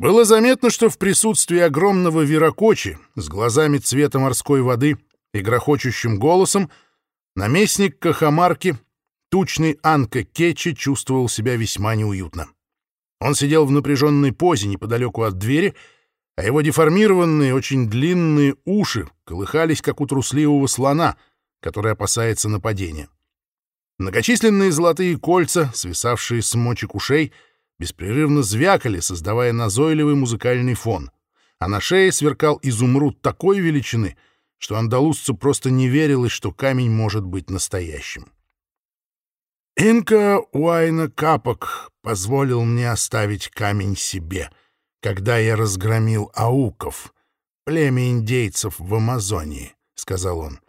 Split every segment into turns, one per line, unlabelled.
Было заметно, что в присутствии огромного вирокочи с глазами цвета морской воды и грохочущим голосом наместник Кахамарки, тучный Анка Кечи, чувствовал себя весьма неуютно. Он сидел в напряженной позе неподалеку от двери, а его деформированные, очень длинные уши колыхались, как у трусливого слона, который опасается нападения. Многочисленные золотые кольца, свисавшие с мочек ушей, беспрерывно звякали, создавая назойливый музыкальный фон, а на шее сверкал изумруд такой величины, что андалузцу просто не верилось, что камень может быть настоящим. Инка Уайна Капок позволил мне оставить камень себе, когда я разгромил ауков, племя индейцев в Амазонии, — сказал он.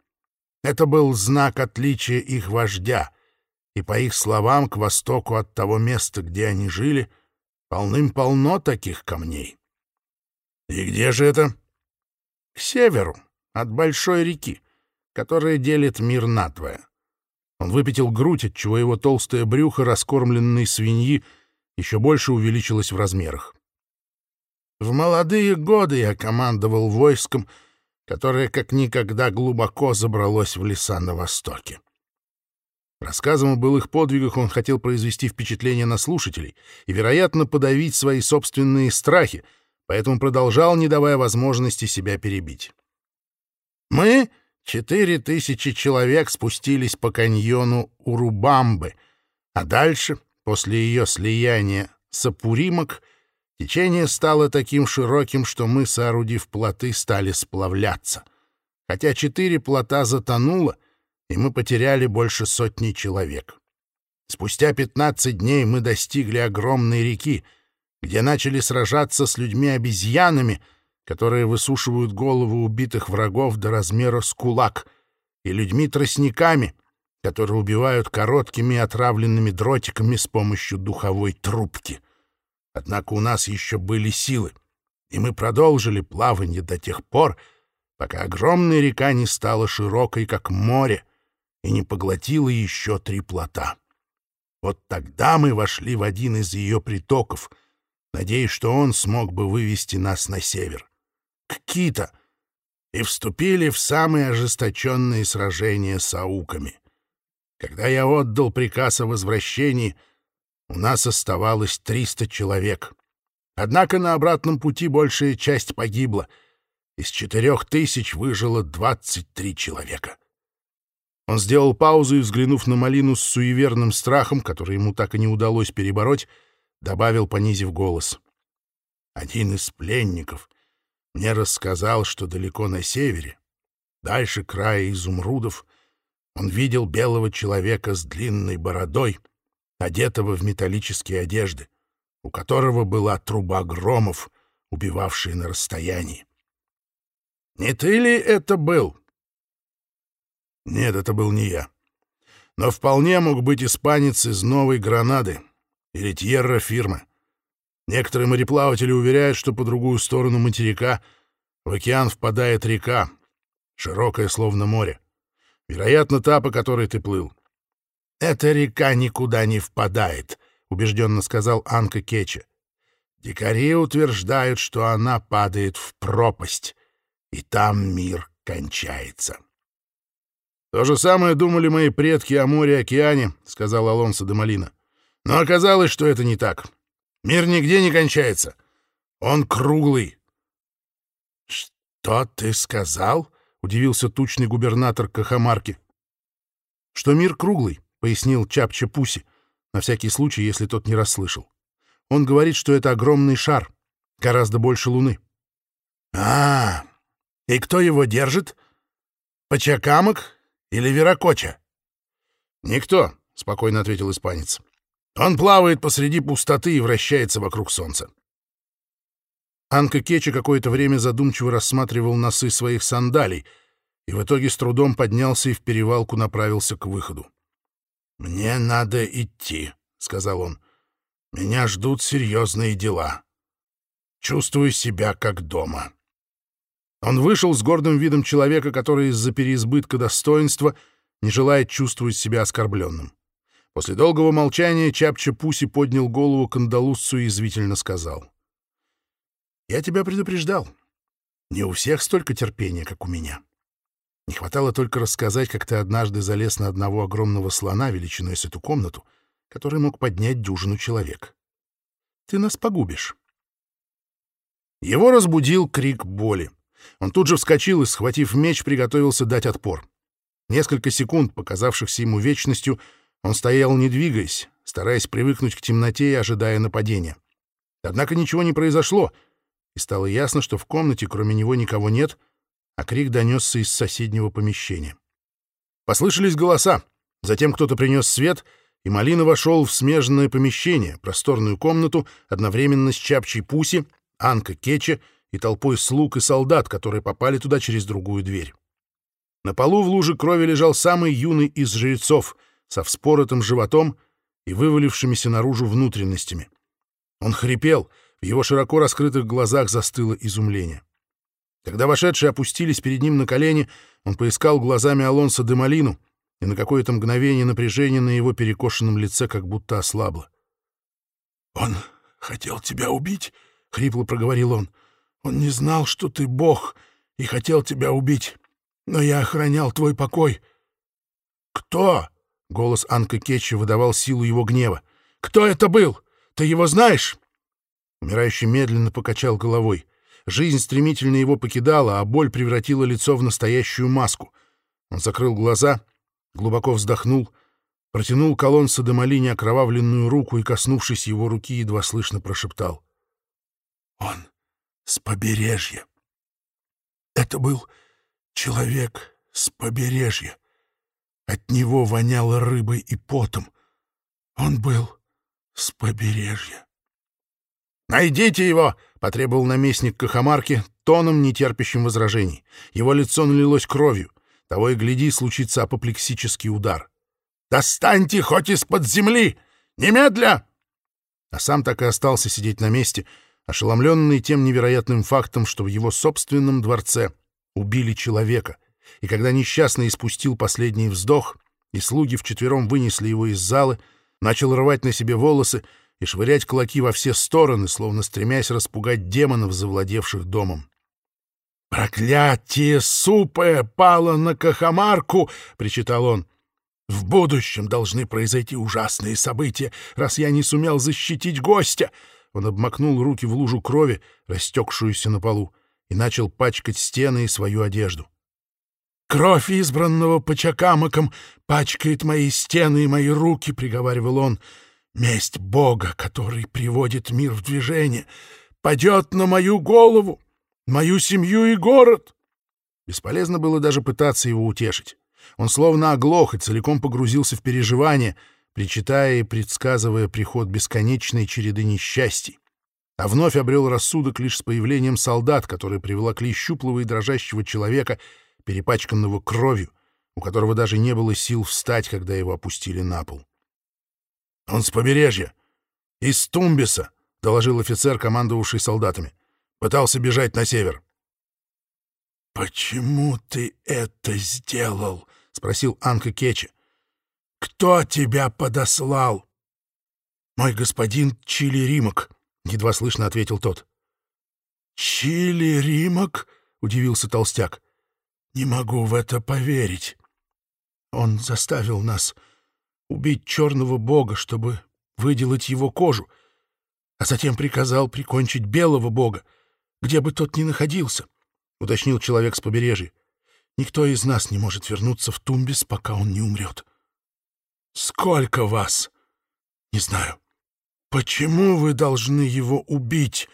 Это был знак отличия их вождя, и, по их словам, к востоку от того места, где они жили, полным-полно таких камней. И где же это? К северу, от большой реки, которая делит мир надвое. Он выпятил грудь, отчего его толстое брюхо раскормленной свиньи еще больше увеличилось в размерах. В молодые годы я командовал войском, которое как никогда глубоко забралось в леса на востоке. Рассказом о былых подвигах он хотел произвести впечатление на слушателей и, вероятно, подавить свои собственные страхи, поэтому продолжал, не давая возможности себя перебить. «Мы Четыре тысячи человек спустились по каньону Урубамбы, а дальше, после ее слияния с Апуримок, течение стало таким широким, что мы, соорудив плоты, стали сплавляться. Хотя четыре плота затонуло, и мы потеряли больше сотни человек. Спустя пятнадцать дней мы достигли огромной реки, где начали сражаться с людьми-обезьянами — которые высушивают головы убитых врагов до размера с кулак, и людьми-тростниками, которые убивают короткими отравленными дротиками с помощью духовой трубки. Однако у нас еще были силы, и мы продолжили плавание до тех пор, пока огромная река не стала широкой, как море, и не поглотила еще три плота. Вот тогда мы вошли в один из ее притоков, надеясь, что он смог бы вывести нас на север к Кита и вступили в самые ожесточенные сражения с ауками. Когда я отдал приказ о возвращении, у нас оставалось 300 человек. Однако на обратном пути большая часть погибла. Из четырех тысяч выжило 23 человека. Он сделал паузу и, взглянув на Малину с суеверным страхом, который ему так и не удалось перебороть, добавил, понизив голос. Один из пленников — мне рассказал, что далеко на севере, дальше края изумрудов, он видел белого человека с длинной бородой, одетого в металлические одежды, у которого была труба громов, убивавшая на расстоянии. «Не ты ли это был?» «Нет, это был не я. Но вполне мог быть испанец из Новой Гранады или Тьерра Фирма. Некоторые мореплаватели уверяют, что по другую сторону материка в океан впадает река, широкая, словно море. Вероятно, та, по которой ты плыл. «Эта река никуда не впадает», — убежденно сказал Анка Кеча. «Дикари утверждают, что она падает в пропасть, и там мир кончается». «То же самое думали мои предки о море-океане», — сказал Алонсо де Малина. «Но оказалось, что это не так. Мир нигде не кончается. Он круглый. — Что ты сказал? — удивился тучный губернатор Кахамарки. — Что мир круглый, — пояснил Чапча Пуси, на всякий случай, если тот не расслышал. Он говорит, что это огромный шар, гораздо больше Луны. — А, и кто его держит? Пачакамок или Веракоча? — Никто, — спокойно ответил испанец. Он плавает посреди пустоты и вращается вокруг солнца. Анка Кечи какое-то время задумчиво рассматривал носы своих сандалий и в итоге с трудом поднялся и в перевалку направился к выходу. «Мне надо идти», — сказал он. «Меня ждут серьезные дела. Чувствую себя как дома». Он вышел с гордым видом человека, который из-за переизбытка достоинства не желает чувствовать себя оскорбленным. После долгого молчания Чапча Пуси поднял голову к андалузцу и извительно сказал. Я тебя предупреждал. Не у всех столько терпения, как у меня. Не хватало только рассказать, как ты однажды залез на одного огромного слона величиной с эту комнату, который мог поднять дюжину человек. Ты нас погубишь. Его разбудил крик боли. Он тут же вскочил и, схватив меч, приготовился дать отпор. Несколько секунд, показавшихся ему вечностью, он стоял, не двигаясь, стараясь привыкнуть к темноте и ожидая нападения. Однако ничего не произошло, и стало ясно, что в комнате кроме него никого нет, а крик донесся из соседнего помещения. Послышались голоса, затем кто-то принес свет, и Малина вошел в смежное помещение, просторную комнату, одновременно с Чапчей Пуси, Анка Кече и толпой слуг и солдат, которые попали туда через другую дверь. На полу в луже крови лежал самый юный из жрецов, со вспоротым животом и вывалившимися наружу внутренностями. Он хрипел, в его широко раскрытых глазах застыло изумление. Когда вошедшие опустились перед ним на колени, он поискал глазами Алонса де Малину, и на какое-то мгновение напряжение на его перекошенном лице как будто ослабло. «Он хотел тебя убить?» — хрипло проговорил он. «Он не знал, что ты бог, и хотел тебя убить, но я охранял твой покой». «Кто?» — голос Анка Кетча выдавал силу его гнева. «Кто это был? Ты его знаешь?» Умирающий медленно покачал головой. Жизнь стремительно его покидала, а боль превратила лицо в настоящую маску. Он закрыл глаза, глубоко вздохнул, протянул колонца до Малини окровавленную руку и, коснувшись его руки, едва слышно прошептал. «Он с побережья. Это был человек с побережья. От него воняло рыбой и потом. Он был с побережья. «Найдите его!» — потребовал наместник Кахамарки тоном, нетерпящим возражений. Его лицо налилось кровью. Того и гляди, случится апоплексический удар. «Достаньте хоть из-под земли! Немедля!» А сам так и остался сидеть на месте, ошеломленный тем невероятным фактом, что в его собственном дворце убили человека. И когда несчастный испустил последний вздох, и слуги вчетвером вынесли его из залы, начал рвать на себе волосы и швырять кулаки во все стороны, словно стремясь распугать демонов, завладевших домом. «Проклятие супое пало на Кахамарку!» — причитал он. «В будущем должны произойти ужасные события, раз я не сумел защитить гостя!» Он обмакнул руки в лужу крови, растекшуюся на полу, и начал пачкать стены и свою одежду. «Кровь избранного Пачакамаком пачкает мои стены и мои руки», — приговаривал он. Месть Бога, который приводит мир в движение, падет на мою голову, мою семью и город. Бесполезно было даже пытаться его утешить. Он словно оглох и целиком погрузился в переживания, причитая и предсказывая приход бесконечной череды несчастий. А вновь обрел рассудок лишь с появлением солдат, которые приволокли щуплого и дрожащего человека, перепачканного кровью, у которого даже не было сил встать, когда его опустили на пол. «Он с побережья. Из Тумбиса», — доложил офицер, командовавший солдатами. «Пытался бежать на север». «Почему ты это сделал?» — спросил Анка Кечи. «Кто тебя подослал?» «Мой господин Чили Римок», — едва слышно ответил тот. «Чили Римок?» — удивился толстяк. «Не могу в это поверить. Он заставил нас убить черного бога, чтобы выделать его кожу, а затем приказал прикончить белого бога, где бы тот ни находился, — уточнил человек с побережья. Никто из нас не может вернуться в Тумбис, пока он не умрет. — Сколько вас? — Не знаю. — Почему вы должны его убить?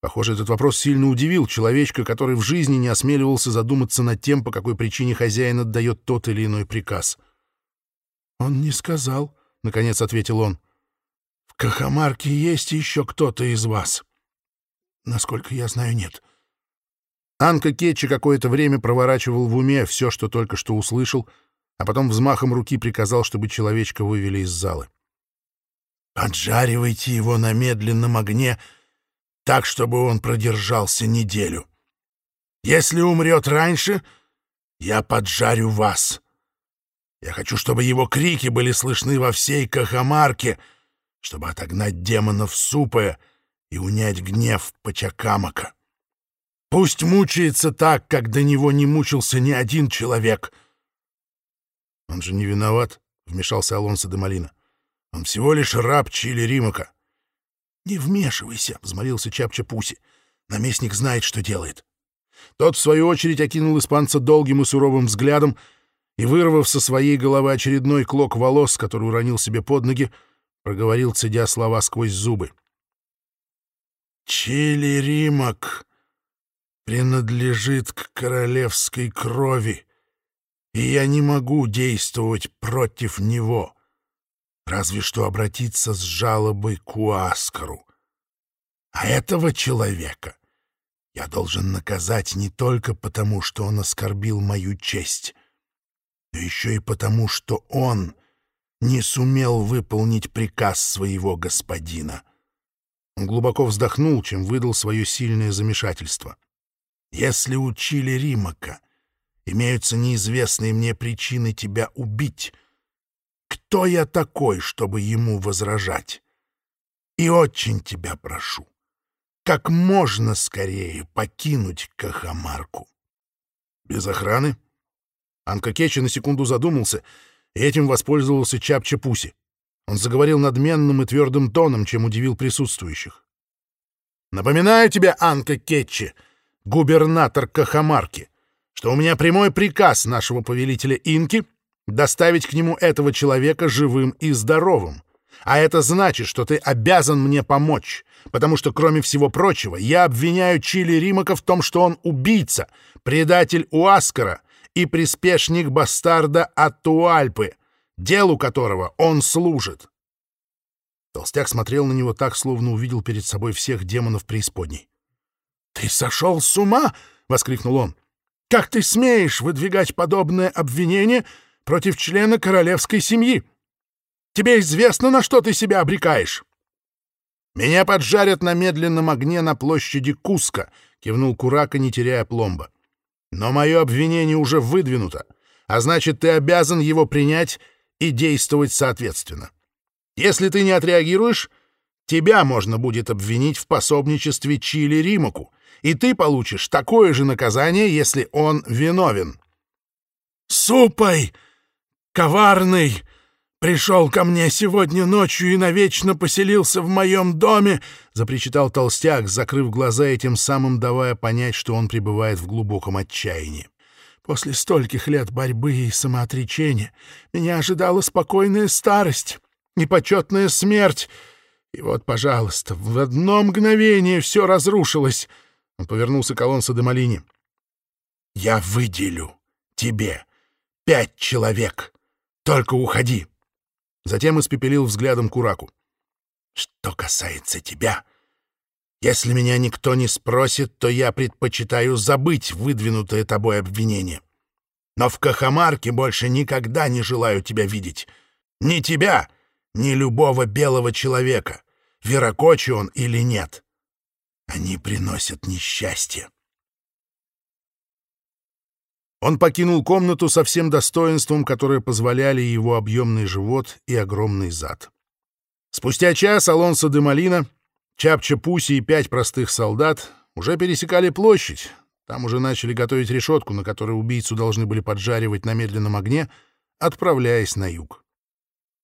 Похоже, этот вопрос сильно удивил человечка, который в жизни не осмеливался задуматься над тем, по какой причине хозяин отдает тот или иной приказ. — «Он не сказал», — наконец ответил он. «В Кахамарке есть еще кто-то из вас?» «Насколько я знаю, нет». Анка Кетчи какое-то время проворачивал в уме все, что только что услышал, а потом взмахом руки приказал, чтобы человечка вывели из залы. «Поджаривайте его на медленном огне так, чтобы он продержался неделю. Если умрет раньше, я поджарю вас». Я хочу, чтобы его крики были слышны во всей Кахамарке, чтобы отогнать демонов супа и унять гнев Пачакамака. Пусть мучается так, как до него не мучился ни один человек. Он же не виноват, — вмешался Алонсо де Малина. Он всего лишь раб Чили Римака. — Не вмешивайся, — взмолился Чапча Пуси. Наместник знает, что делает. Тот, в свою очередь, окинул испанца долгим и суровым взглядом и, вырвав со своей головы очередной клок волос, который уронил себе под ноги, проговорил, цедя слова сквозь зубы. «Чили Римак принадлежит к королевской крови, и я не могу действовать против него, разве что обратиться с жалобой к Уаскару. А этого человека я должен наказать не только потому, что он оскорбил мою честь, но еще и потому, что он не сумел выполнить приказ своего господина. Он глубоко вздохнул, чем выдал свое сильное замешательство. Если учили Римака, имеются неизвестные мне причины тебя убить. Кто я такой, чтобы ему возражать? И очень тебя прошу, как можно скорее покинуть Кахамарку. Без охраны? Анка Кечи на секунду задумался, и этим воспользовался Чапча Пуси. Он заговорил надменным и твердым тоном, чем удивил присутствующих. «Напоминаю тебе, Анка Кетчи, губернатор Кахамарки, что у меня прямой приказ нашего повелителя Инки доставить к нему этого человека живым и здоровым. А это значит, что ты обязан мне помочь, потому что, кроме всего прочего, я обвиняю Чили Римака в том, что он убийца, предатель Уаскара и приспешник бастарда Аттуальпы, делу которого он служит. Толстяк смотрел на него так, словно увидел перед собой всех демонов преисподней. — Ты сошел с ума! — воскликнул он. — Как ты смеешь выдвигать подобное обвинение против члена королевской семьи? Тебе известно, на что ты себя обрекаешь? — Меня поджарят на медленном огне на площади Куска, — кивнул Курака, не теряя пломба. — Но мое обвинение уже выдвинуто, а значит, ты обязан его принять и действовать соответственно. Если ты не отреагируешь, тебя можно будет обвинить в пособничестве Чили Римаку, и ты получишь такое же наказание, если он виновен. «Супой! Коварный!» пришел ко мне сегодня ночью и навечно поселился в моем доме!» — запричитал толстяк, закрыв глаза и тем самым давая понять, что он пребывает в глубоком отчаянии. «После стольких лет борьбы и самоотречения меня ожидала спокойная старость и почетная смерть. И вот, пожалуйста, в одно мгновение все разрушилось!» Он повернулся к Алонсо де Малине. «Я выделю тебе пять человек. Только уходи!» Затем испепелил взглядом Кураку. «Что касается тебя, если меня никто не спросит, то я предпочитаю забыть выдвинутое тобой обвинение. Но в Кахамарке больше никогда не желаю тебя видеть. Ни тебя, ни любого белого человека, веракочи он или нет. Они приносят несчастье». Он покинул комнату со всем достоинством, которое позволяли его объемный живот и огромный зад. Спустя час Алонсо де Малина, Чапча Пуси и пять простых солдат уже пересекали площадь. Там уже начали готовить решетку, на которой убийцу должны были поджаривать на медленном огне, отправляясь на юг.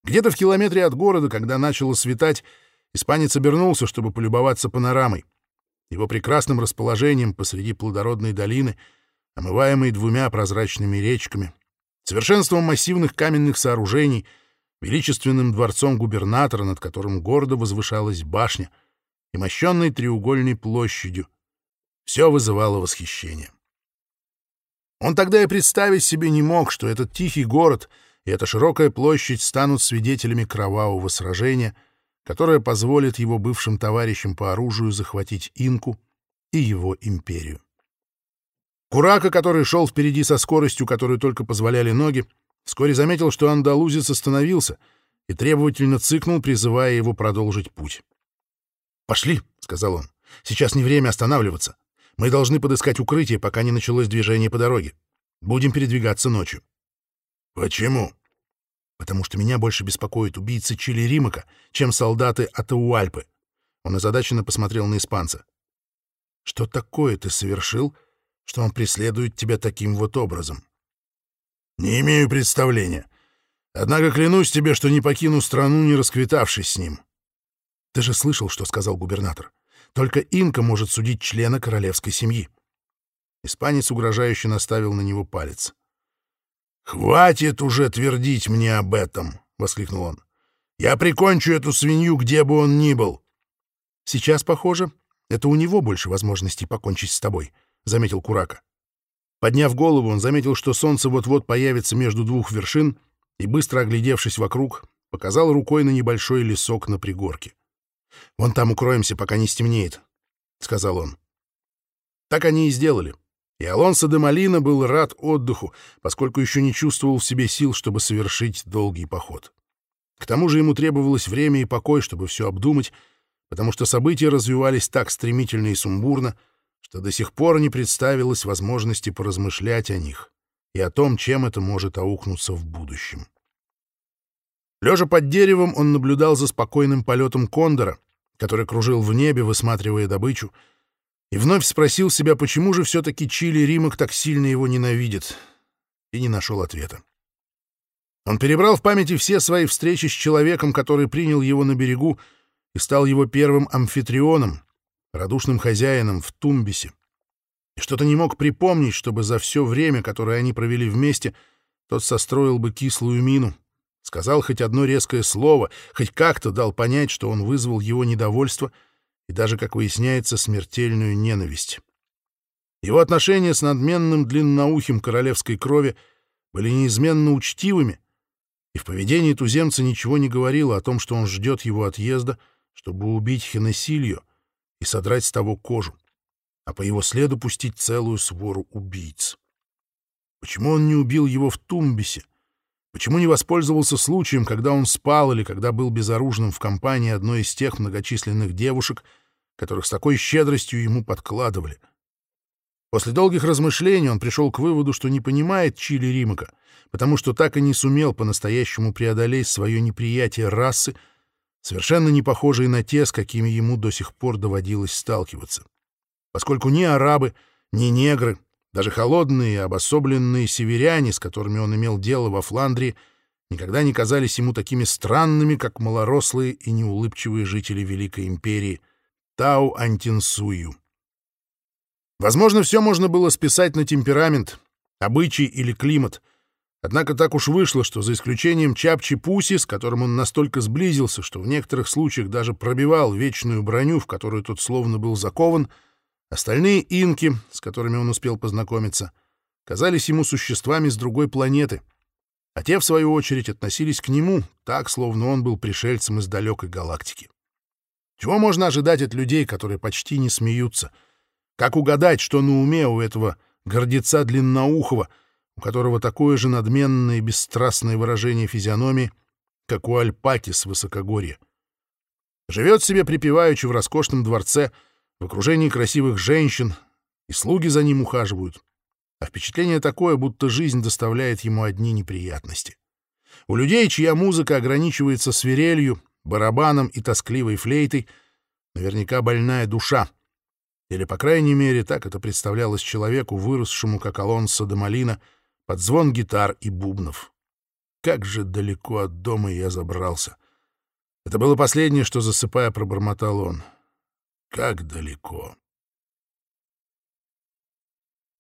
Где-то в километре от города, когда начало светать, испанец обернулся, чтобы полюбоваться панорамой. Его прекрасным расположением посреди плодородной долины — омываемый двумя прозрачными речками, совершенством массивных каменных сооружений, величественным дворцом губернатора, над которым гордо возвышалась башня, и мощенной треугольной площадью. Все вызывало восхищение. Он тогда и представить себе не мог, что этот тихий город и эта широкая площадь станут свидетелями кровавого сражения, которое позволит его бывшим товарищам по оружию захватить инку и его империю. Курака, который шел впереди со скоростью, которую только позволяли ноги, вскоре заметил, что андалузец остановился и требовательно цыкнул, призывая его продолжить путь. «Пошли», — сказал он, — «сейчас не время останавливаться. Мы должны подыскать укрытие, пока не началось движение по дороге. Будем передвигаться ночью». «Почему?» «Потому что меня больше беспокоит убийцы Чили Римака, чем солдаты Атауальпы. Он озадаченно посмотрел на испанца. «Что такое ты совершил, что он преследует тебя таким вот образом?» «Не имею представления. Однако клянусь тебе, что не покину страну, не расквитавшись с ним». «Ты же слышал, что сказал губернатор. Только инка может судить члена королевской семьи». Испанец угрожающе наставил на него палец. «Хватит уже твердить мне об этом!» — воскликнул он. «Я прикончу эту свинью, где бы он ни был!» «Сейчас, похоже, это у него больше возможностей покончить с тобой», — заметил Курака. Подняв голову, он заметил, что солнце вот-вот появится между двух вершин, и, быстро оглядевшись вокруг, показал рукой на небольшой лесок на пригорке. «Вон там укроемся, пока не стемнеет», — сказал он. Так они и сделали. И Алонсо де Малина был рад отдыху, поскольку еще не чувствовал в себе сил, чтобы совершить долгий поход. К тому же ему требовалось время и покой, чтобы все обдумать, потому что события развивались так стремительно и сумбурно, что до сих пор не представилось возможности поразмышлять о них и о том, чем это может аукнуться в будущем. Лежа под деревом, он наблюдал за спокойным полетом кондора, который кружил в небе, высматривая добычу, и вновь спросил себя, почему же все-таки Чили Римок так сильно его ненавидит, и не нашел ответа. Он перебрал в памяти все свои встречи с человеком, который принял его на берегу и стал его первым амфитрионом, радушным хозяином в Тумбисе. И что-то не мог припомнить, чтобы за все время, которое они провели вместе, тот состроил бы кислую мину, сказал хоть одно резкое слово, хоть как-то дал понять, что он вызвал его недовольство — и даже, как выясняется, смертельную ненависть. Его отношения с надменным длинноухим королевской крови были неизменно учтивыми, и в поведении туземца ничего не говорило о том, что он ждет его отъезда, чтобы убить Хенесилью и содрать с того кожу, а по его следу пустить целую свору убийц. Почему он не убил его в Тумбисе? Почему не воспользовался случаем, когда он спал или когда был безоружным в компании одной из тех многочисленных девушек, которых с такой щедростью ему подкладывали? После долгих размышлений он пришел к выводу, что не понимает Чили Римака, потому что так и не сумел по-настоящему преодолеть свое неприятие расы, совершенно не похожей на те, с какими ему до сих пор доводилось сталкиваться. Поскольку ни арабы, ни негры даже холодные обособленные северяне, с которыми он имел дело во Фландрии, никогда не казались ему такими странными, как малорослые и неулыбчивые жители Великой Империи Тау-Антинсую. Возможно, все можно было списать на темперамент, обычай или климат. Однако так уж вышло, что за исключением Чапчи-Пуси, с которым он настолько сблизился, что в некоторых случаях даже пробивал вечную броню, в которую тот словно был закован — Остальные инки, с которыми он успел познакомиться, казались ему существами с другой планеты, а те, в свою очередь, относились к нему так, словно он был пришельцем из далекой галактики. Чего можно ожидать от людей, которые почти не смеются? Как угадать, что на уме у этого гордеца длинноухого, у которого такое же надменное и бесстрастное выражение физиономии, как у альпаки с высокогорья? Живет себе припеваючи в роскошном дворце — в окружении красивых женщин, и слуги за ним ухаживают. А впечатление такое, будто жизнь доставляет ему одни неприятности. У людей, чья музыка ограничивается свирелью, барабаном и тоскливой флейтой, наверняка больная душа. Или, по крайней мере, так это представлялось человеку, выросшему, как Алонсо де Малина, под звон гитар и бубнов. Как же далеко от дома я забрался. Это было последнее, что, засыпая, пробормотал он. — как далеко.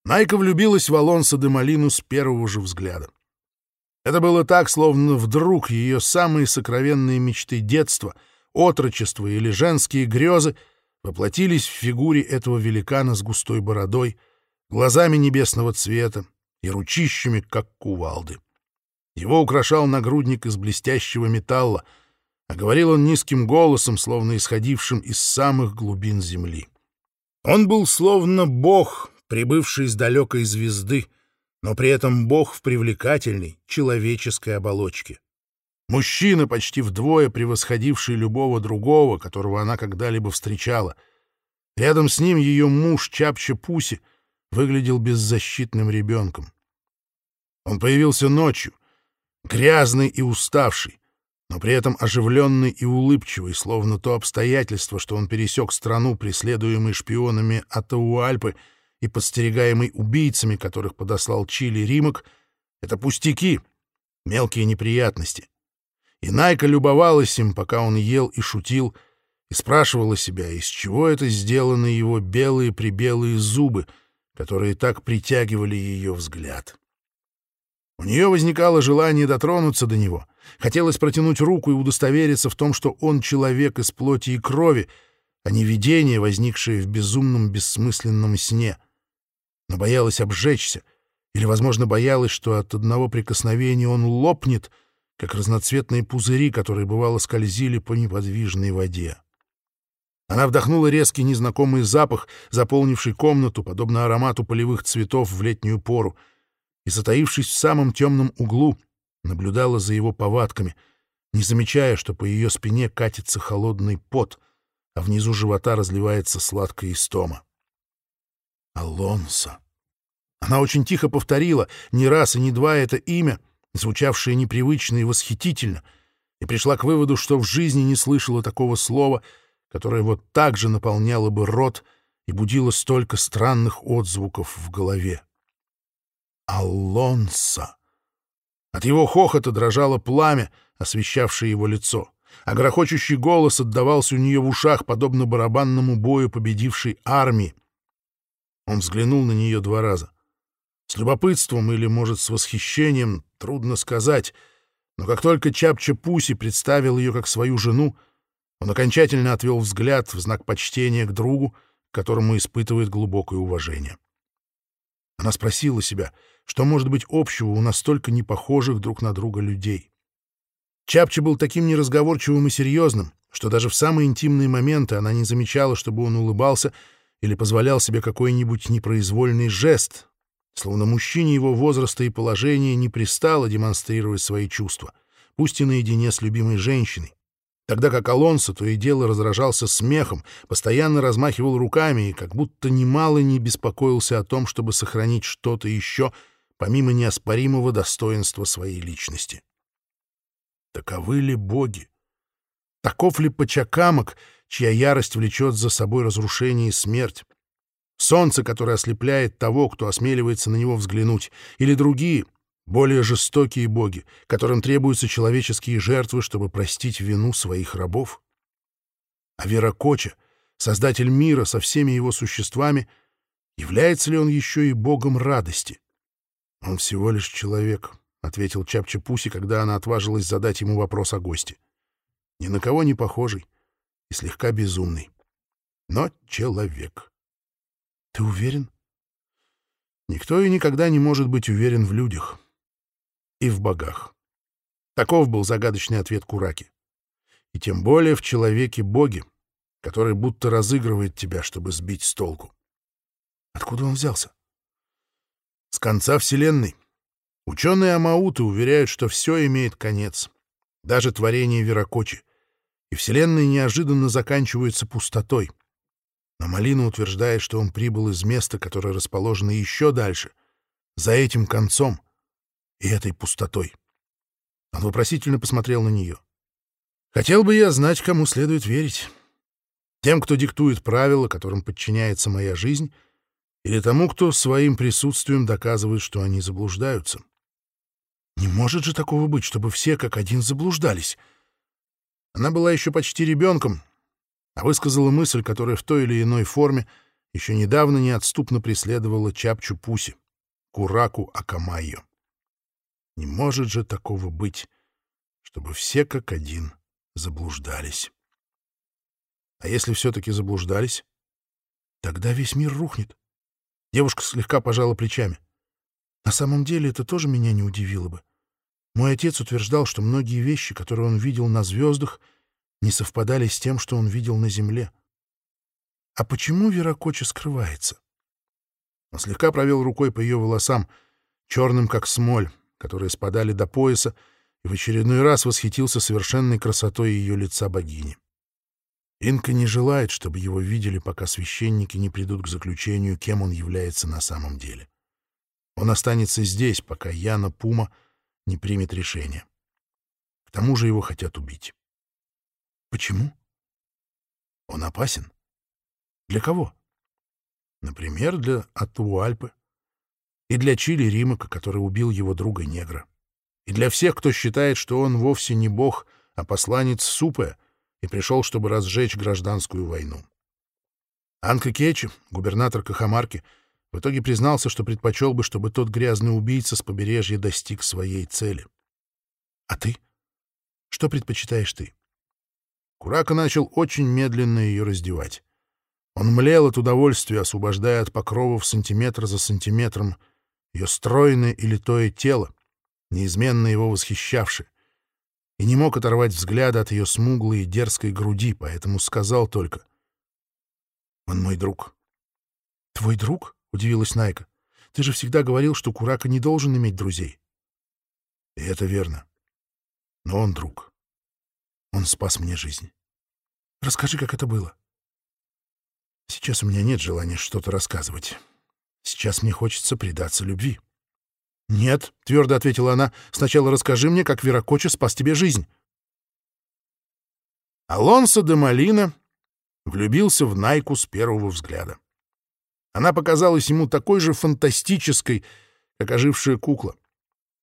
Найка влюбилась в Алонсо де Малину с первого же взгляда. Это было так, словно вдруг ее самые сокровенные мечты детства, отрочества или женские грезы воплотились в фигуре этого великана с густой бородой, глазами небесного цвета и ручищами, как кувалды. Его украшал нагрудник из блестящего металла — а говорил он низким голосом, словно исходившим из самых глубин земли. Он был словно бог, прибывший с далекой звезды, но при этом бог в привлекательной человеческой оболочке. Мужчина, почти вдвое превосходивший любого другого, которого она когда-либо встречала. Рядом с ним ее муж Чапча Пуси выглядел беззащитным ребенком. Он появился ночью, грязный и уставший, но при этом оживленный и улыбчивый, словно то обстоятельство, что он пересек страну, преследуемый шпионами Атауальпы и подстерегаемый убийцами, которых подослал Чили Римок, это пустяки, мелкие неприятности. И Найка любовалась им, пока он ел и шутил, и спрашивала себя, из чего это сделаны его белые-прибелые зубы, которые так притягивали ее взгляд. У нее возникало желание дотронуться до него. Хотелось протянуть руку и удостовериться в том, что он человек из плоти и крови, а не видение, возникшее в безумном бессмысленном сне. Но боялась обжечься, или, возможно, боялась, что от одного прикосновения он лопнет, как разноцветные пузыри, которые, бывало, скользили по неподвижной воде. Она вдохнула резкий незнакомый запах, заполнивший комнату, подобно аромату полевых цветов в летнюю пору — и, затаившись в самом темном углу, наблюдала за его повадками, не замечая, что по ее спине катится холодный пот, а внизу живота разливается сладкая истома. Алонсо. Она очень тихо повторила, не раз и не два это имя, звучавшее непривычно и восхитительно, и пришла к выводу, что в жизни не слышала такого слова, которое вот так же наполняло бы рот и будило столько странных отзвуков в голове. Алонсо. От его хохота дрожало пламя, освещавшее его лицо, а грохочущий голос отдавался у нее в ушах, подобно барабанному бою победившей армии. Он взглянул на нее два раза. С любопытством или, может, с восхищением, трудно сказать, но как только Чапча Пуси представил ее как свою жену, он окончательно отвел взгляд в знак почтения к другу, которому испытывает глубокое уважение. Она спросила себя, что может быть общего у настолько непохожих друг на друга людей. Чапча был таким неразговорчивым и серьезным, что даже в самые интимные моменты она не замечала, чтобы он улыбался или позволял себе какой-нибудь непроизвольный жест, словно мужчине его возраста и положения не пристало демонстрировать свои чувства, пусть и наедине с любимой женщиной, тогда как Алонсо то и дело разражался смехом, постоянно размахивал руками и как будто немало не беспокоился о том, чтобы сохранить что-то еще, помимо неоспоримого достоинства своей личности. Таковы ли боги? Таков ли Пачакамок, чья ярость влечет за собой разрушение и смерть? Солнце, которое ослепляет того, кто осмеливается на него взглянуть, или другие, более жестокие боги, которым требуются человеческие жертвы, чтобы простить вину своих рабов. А Веракоча, создатель мира со всеми его существами, является ли он еще и богом радости? Он всего лишь человек, — ответил Чапча Пуси, когда она отважилась задать ему вопрос о госте. Ни на кого не похожий и слегка безумный, но человек. Ты уверен? Никто и никогда не может быть уверен в людях и в богах. Таков был загадочный ответ Кураки. И тем более в человеке боги, который будто разыгрывает тебя, чтобы сбить с толку. Откуда он взялся? С конца Вселенной. Ученые Амауты уверяют, что все имеет конец, даже творение Веракочи, и Вселенная неожиданно заканчивается пустотой. Но Малина утверждает, что он прибыл из места, которое расположено еще дальше, за этим концом, и этой пустотой. Он вопросительно посмотрел на нее. «Хотел бы я знать, кому следует верить. Тем, кто диктует правила, которым подчиняется моя жизнь, или тому, кто своим присутствием доказывает, что они заблуждаются. Не может же такого быть, чтобы все как один заблуждались». Она была еще почти ребенком, а высказала мысль, которая в той или иной форме еще недавно неотступно преследовала Чапчу Пуси, Кураку Акамайо. Не может же такого быть, чтобы все как один заблуждались. А если все-таки заблуждались, тогда весь мир рухнет. Девушка слегка пожала плечами. На самом деле это тоже меня не удивило бы. Мой отец утверждал, что многие вещи, которые он видел на звездах, не совпадали с тем, что он видел на Земле. А почему Веракоча скрывается? Он слегка провел рукой по ее волосам, черным как смоль, которые спадали до пояса, и в очередной раз восхитился совершенной красотой ее лица богини. Инка не желает, чтобы его видели, пока священники не придут к заключению, кем он является на самом деле. Он останется здесь, пока Яна Пума не примет решение. К тому же его хотят убить.
Почему?
Он опасен.
Для кого?
Например, для Атуальпы. И для Чили Римака, который убил его друга-негра. И для всех, кто считает, что он вовсе не бог, а посланец Супе, и пришел, чтобы разжечь гражданскую войну. Анка Кечи, губернатор Кахамарки, в итоге признался, что предпочел бы, чтобы тот грязный убийца с побережья достиг своей цели.
А ты? Что предпочитаешь ты?
Курака начал очень медленно ее раздевать. Он млел от удовольствия, освобождая от покровов сантиметр за сантиметром ее стройное и литое тело, неизменно его восхищавшее, и не мог оторвать взгляда от ее смуглой и дерзкой груди, поэтому сказал только «Он мой друг».
«Твой друг?» — удивилась Найка. «Ты же всегда говорил, что Курака не должен иметь друзей».
«И это верно. Но он друг. Он спас мне жизнь.
Расскажи, как это было».
«Сейчас у меня нет желания что-то рассказывать. Сейчас мне хочется предаться любви».
«Нет», — твердо ответила она, — «сначала расскажи мне, как Веракоча спас тебе жизнь».
Алонсо де Малина влюбился в Найку с первого взгляда. Она показалась ему такой же фантастической, как ожившая кукла.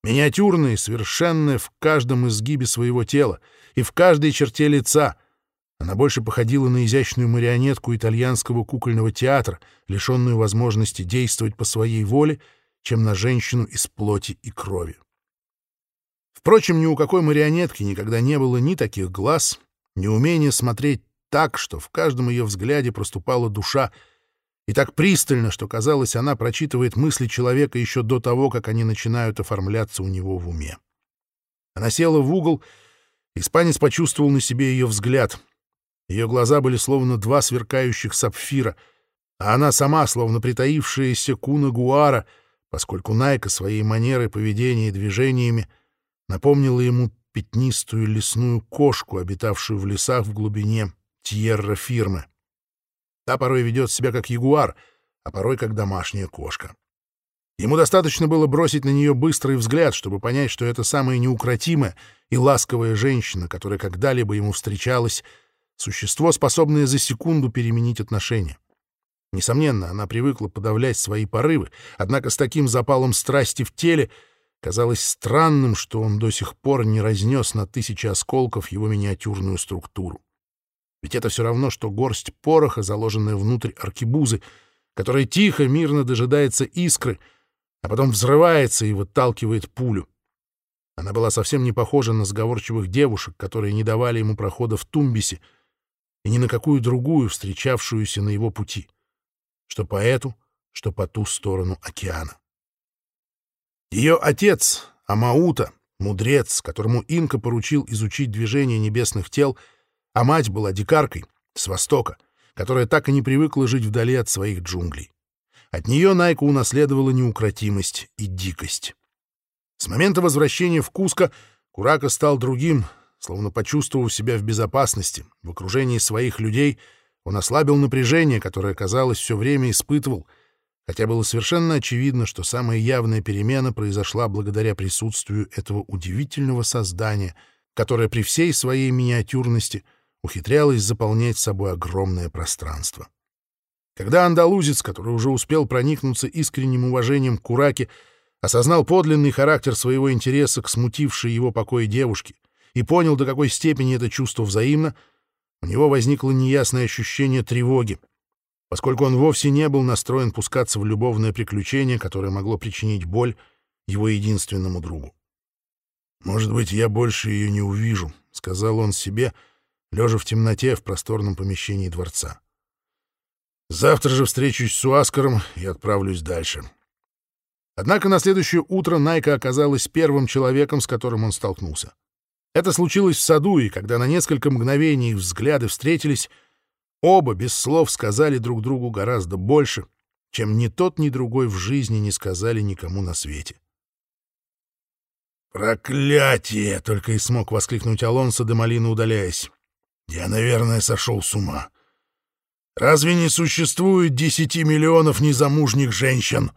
Миниатюрная и совершенная в каждом изгибе своего тела и в каждой черте лица. Она больше походила на изящную марионетку итальянского кукольного театра, лишенную возможности действовать по своей воле — чем на женщину из плоти и крови. Впрочем, ни у какой марионетки никогда не было ни таких глаз, ни умения смотреть так, что в каждом ее взгляде проступала душа, и так пристально, что казалось, она прочитывает мысли человека еще до того, как они начинают оформляться у него в уме. Она села в угол, испанец почувствовал на себе ее взгляд. Ее глаза были словно два сверкающих сапфира, а она сама, словно притаившаяся куна гуара — поскольку Найка своей манерой поведения и движениями напомнила ему пятнистую лесную кошку, обитавшую в лесах в глубине Тьерра-фирмы. Та порой ведет себя как ягуар, а порой как домашняя кошка. Ему достаточно было бросить на нее быстрый взгляд, чтобы понять, что это самая неукротимая и ласковая женщина, которая когда-либо ему встречалась, существо, способное за секунду переменить отношения. Несомненно, она привыкла подавлять свои порывы, однако с таким запалом страсти в теле казалось странным, что он до сих пор не разнес на тысячи осколков его миниатюрную структуру. Ведь это все равно, что горсть пороха, заложенная внутрь аркибузы, которая тихо, мирно дожидается искры, а потом взрывается и выталкивает пулю. Она была совсем не похожа на сговорчивых девушек, которые не давали ему прохода в Тумбисе, и ни на какую другую, встречавшуюся на его пути что по эту, что по ту сторону океана. Ее отец, Амаута, мудрец, которому инка поручил изучить движение небесных тел, а мать была дикаркой с востока, которая так и не привыкла жить вдали от своих джунглей. От нее Найка унаследовала неукротимость и дикость. С момента возвращения в Куско Курака стал другим, словно почувствовав себя в безопасности, в окружении своих людей — он ослабил напряжение, которое, казалось, все время испытывал, хотя было совершенно очевидно, что самая явная перемена произошла благодаря присутствию этого удивительного создания, которое при всей своей миниатюрности ухитрялось заполнять собой огромное пространство. Когда андалузец, который уже успел проникнуться искренним уважением к Кураке, осознал подлинный характер своего интереса к смутившей его покой девушке и понял, до какой степени это чувство взаимно, у него возникло неясное ощущение тревоги, поскольку он вовсе не был настроен пускаться в любовное приключение, которое могло причинить боль его единственному другу. «Может быть, я больше ее не увижу», — сказал он себе, лежа в темноте в просторном помещении дворца. «Завтра же встречусь с Уаскаром и отправлюсь дальше». Однако на следующее утро Найка оказалась первым человеком, с которым он столкнулся. Это случилось в саду, и когда на несколько мгновений взгляды встретились, оба без слов сказали друг другу гораздо больше, чем ни тот, ни другой в жизни не сказали никому на свете. «Проклятие!» — только и смог воскликнуть Алонсо де Малина, удаляясь. «Я, наверное, сошел с ума. Разве не существует десяти миллионов незамужних женщин?»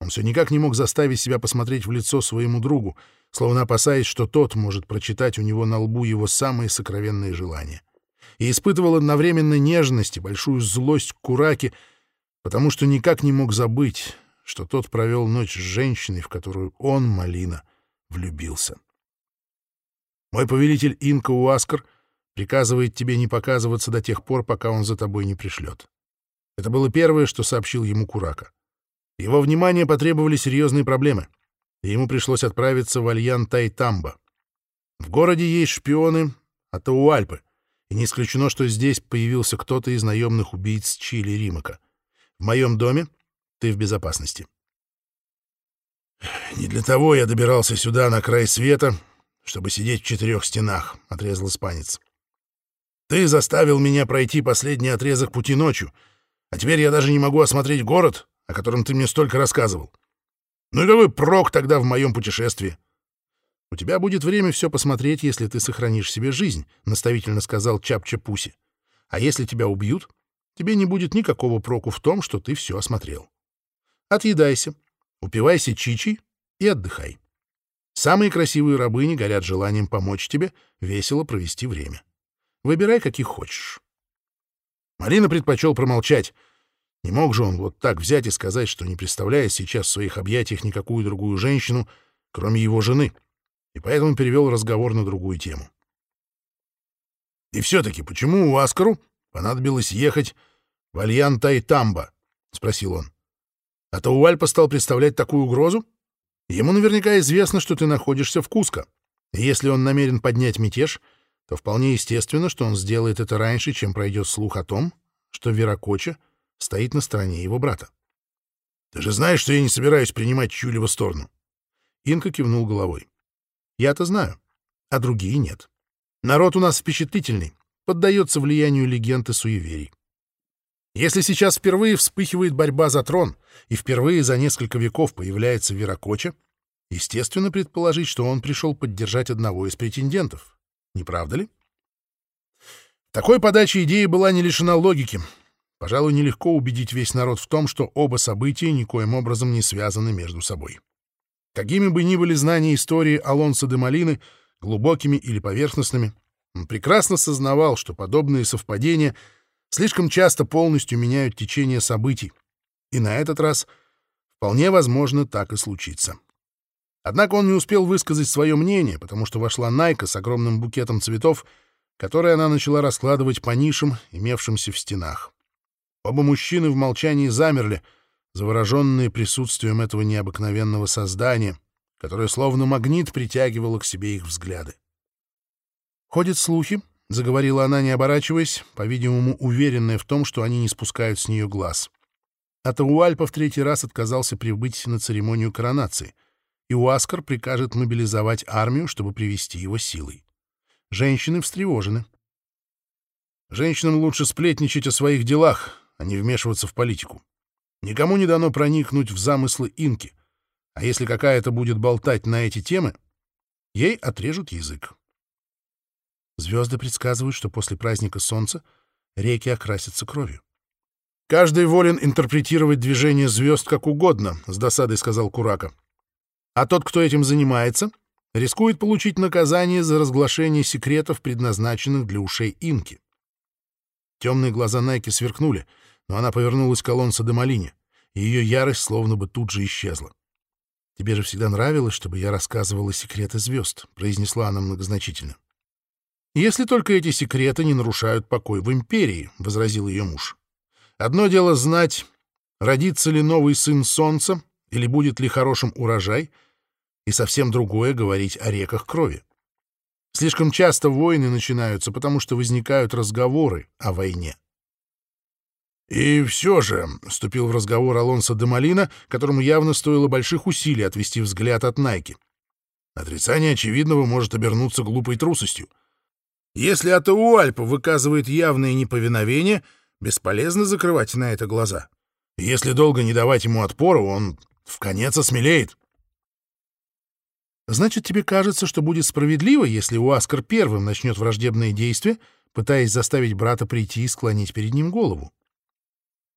Он все никак не мог заставить себя посмотреть в лицо своему другу, словно опасаясь, что тот может прочитать у него на лбу его самые сокровенные желания. И испытывал одновременно нежность и большую злость к Кураке, потому что никак не мог забыть, что тот провел ночь с женщиной, в которую он, Малина, влюбился. Мой повелитель Инка Уаскар приказывает тебе не показываться до тех пор, пока он за тобой не пришлет. Это было первое, что сообщил ему Курака. Его внимание потребовали серьезные проблемы, и ему пришлось отправиться в Альян Тайтамба. В городе есть шпионы Атауальпы, и не исключено, что здесь появился кто-то из наемных убийц Чили Римака. В моем доме ты в безопасности. «Не для того я добирался сюда, на край света, чтобы сидеть в четырех стенах», — отрезал испанец. «Ты заставил меня пройти последний отрезок пути ночью, а теперь я даже не могу осмотреть город, о котором ты мне столько рассказывал. Ну и какой прок тогда в моем путешествии? — У тебя будет время все посмотреть, если ты сохранишь себе жизнь, — наставительно сказал Чапча Пуси. — А если тебя убьют, тебе не будет никакого проку в том, что ты все осмотрел. Отъедайся, упивайся чичи и отдыхай. Самые красивые рабыни горят желанием помочь тебе весело провести время. Выбирай, каких хочешь. Марина предпочел промолчать — не мог же он вот так взять и сказать, что не представляет сейчас в своих объятиях никакую другую женщину, кроме его жены, и поэтому перевел разговор на другую тему. «И все-таки почему у Аскару понадобилось ехать в Альян-Тайтамба?» — спросил он. «А то Уальпа стал представлять такую угрозу? Ему наверняка известно, что ты находишься в Куско, и если он намерен поднять мятеж, то вполне естественно, что он сделает это раньше, чем пройдет слух о том, что Веракоча — стоит на стороне его брата. «Ты же знаешь, что я не собираюсь принимать чью-либо сторону?» Инка кивнул головой. «Я-то знаю, а другие нет. Народ у нас впечатлительный, поддается влиянию легенд и суеверий. Если сейчас впервые вспыхивает борьба за трон, и впервые за несколько веков появляется Веракоча, естественно предположить, что он пришел поддержать одного из претендентов. Не правда ли? Такой подача идеи была не лишена логики, Пожалуй, нелегко убедить весь народ в том, что оба события никоим образом не связаны между собой. Какими бы ни были знания истории Алонсо де Малины, глубокими или поверхностными, он прекрасно сознавал, что подобные совпадения слишком часто полностью меняют течение событий, и на этот раз вполне возможно так и случится. Однако он не успел высказать свое мнение, потому что вошла Найка с огромным букетом цветов, который она начала раскладывать по нишам, имевшимся в стенах. Оба мужчины в молчании замерли, завороженные присутствием этого необыкновенного создания, которое словно магнит притягивало к себе их взгляды. «Ходят слухи», — заговорила она, не оборачиваясь, по-видимому, уверенная в том, что они не спускают с нее глаз. Атауальпа в третий раз отказался прибыть на церемонию коронации, и Уаскар прикажет мобилизовать армию, чтобы привести его силой. Женщины встревожены. Женщинам лучше сплетничать о своих делах, а не вмешиваться в политику. Никому не дано проникнуть в замыслы инки, а если какая-то будет болтать на эти темы, ей отрежут язык. Звезды предсказывают, что после праздника Солнца реки окрасятся кровью. «Каждый волен интерпретировать движение звезд как угодно», — с досадой сказал Курака. «А тот, кто этим занимается, рискует получить наказание за разглашение секретов, предназначенных для ушей инки». Темные глаза Найки сверкнули — но она повернулась к Алонсо де Малине, и ее ярость словно бы тут же исчезла. «Тебе же всегда нравилось, чтобы я рассказывала секреты звезд», — произнесла она многозначительно. «Если только эти секреты не нарушают покой в империи», — возразил ее муж. «Одно дело знать, родится ли новый сын солнца или будет ли хорошим урожай, и совсем другое — говорить о реках крови. Слишком часто войны начинаются, потому что возникают разговоры о войне. «И все же», — вступил в разговор Алонсо де Малина, которому явно стоило больших усилий отвести взгляд от Найки. «Отрицание очевидного может обернуться глупой трусостью. Если Атауальпа выказывает явное неповиновение, бесполезно закрывать на это глаза. Если долго не давать ему отпора, он в конец осмелеет». «Значит, тебе кажется, что будет справедливо, если Уаскар первым начнет враждебные действия, пытаясь заставить брата прийти и склонить перед ним голову?»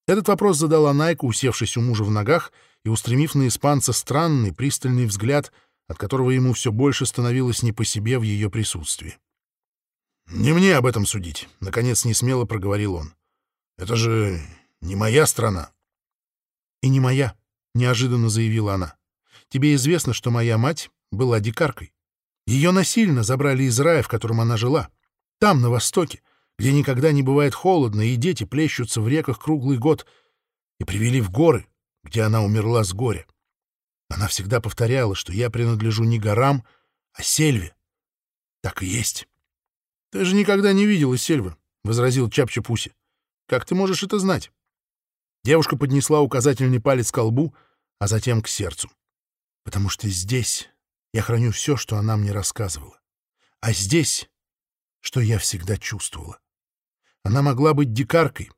Этот вопрос задала Найка, усевшись у мужа в ногах
и устремив на испанца странный, пристальный взгляд, от которого ему все больше становилось не по себе в ее присутствии.
«Не мне об этом судить», — наконец несмело проговорил он. «Это же не моя страна».
«И не моя», — неожиданно заявила она. «Тебе известно, что моя мать была дикаркой. Ее насильно забрали из рая, в котором она жила. Там, на востоке, где никогда не бывает холодно, и дети плещутся в реках круглый год, и привели в горы, где она умерла с горя. Она всегда повторяла, что я принадлежу не горам, а сельве. Так и есть. — Ты же никогда не видела сельвы, — возразил Чапчапуси. — Как ты можешь это знать? Девушка поднесла указательный палец к лбу, а затем к сердцу. — Потому что здесь я храню все, что она мне рассказывала. А здесь, что я всегда чувствовала. Она могла быть дикаркой,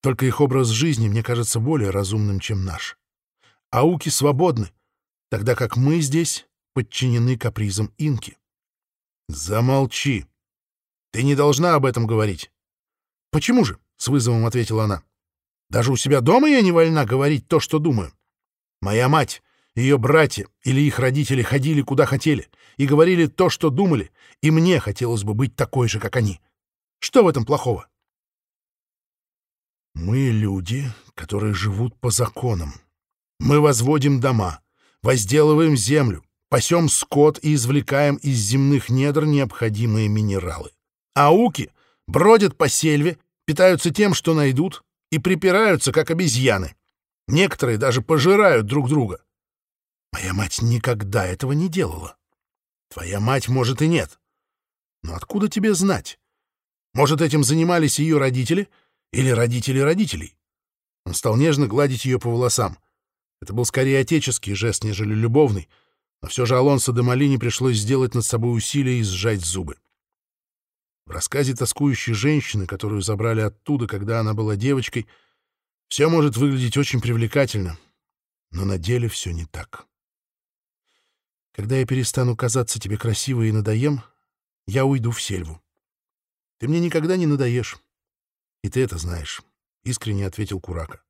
только их образ жизни мне кажется более разумным, чем наш. Ауки свободны, тогда как мы здесь подчинены капризам инки.
Замолчи. Ты не должна об этом говорить.
Почему же? — с вызовом ответила она. Даже у себя дома я не вольна говорить то, что думаю. Моя мать ее братья или их родители ходили куда хотели и говорили то, что думали, и мне хотелось бы быть такой же, как они. Что в этом плохого? Мы люди, которые живут по законам. Мы возводим дома, возделываем землю, пасем скот и извлекаем из земных недр необходимые минералы. Ауки бродят по сельве, питаются тем, что найдут, и припираются, как обезьяны. Некоторые даже пожирают друг друга. Моя мать никогда этого не делала. Твоя мать, может, и нет. Но откуда тебе знать? Может, этим занимались ее родители или родители родителей? Он стал нежно гладить ее по волосам. Это был скорее отеческий жест, нежели любовный, но все же Алонсо де Малини пришлось сделать над собой усилие и сжать зубы. В рассказе тоскующей женщины, которую забрали оттуда, когда она была девочкой, все может выглядеть очень привлекательно, но на деле все не так. Когда я перестану казаться тебе красивой и надоем, я уйду в сельву. Ты мне никогда не надоешь. И ты это знаешь, — искренне ответил Курака.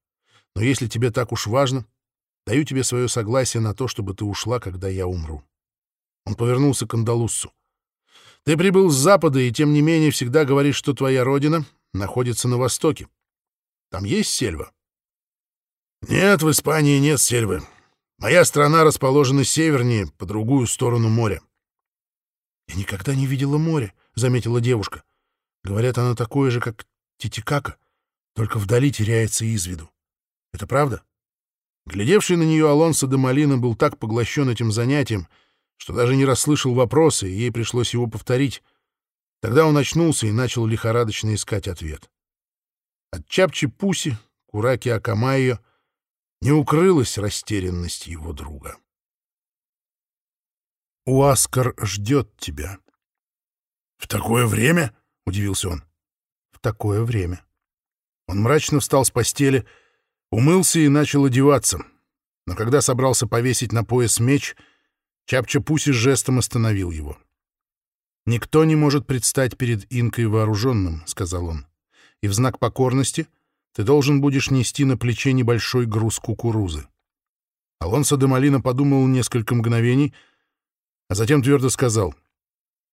Но если тебе так уж важно, даю тебе свое согласие на то, чтобы ты ушла, когда я умру. Он повернулся к Андалуссу. Ты прибыл с запада и, тем не менее, всегда говоришь, что твоя родина находится на востоке. Там есть сельва? Нет, в Испании нет сельвы. Моя страна расположена севернее, по другую сторону моря. — Я никогда не видела море, — заметила девушка. Говорят, оно такое же, как Титикака, только вдали теряется из виду. Это правда? Глядевший на нее Алонсо де Малина был так поглощен этим занятием, что даже не расслышал вопроса, и ей пришлось его повторить. Тогда он очнулся и начал лихорадочно искать ответ. От Чапчи-Пуси, Кураки Акамайо — не укрылась растерянность его друга. «Уаскар ждет тебя». «В такое время?» — удивился он. «В такое время». Он мрачно встал с постели, умылся и начал одеваться. Но когда собрался повесить на пояс меч, Чапча-Пуси жестом остановил его. «Никто не может предстать перед инкой вооруженным», — сказал он, — «и в знак покорности — ты должен будешь нести на плече небольшой груз кукурузы. Алонсо де Малина подумал несколько мгновений, а затем твердо сказал,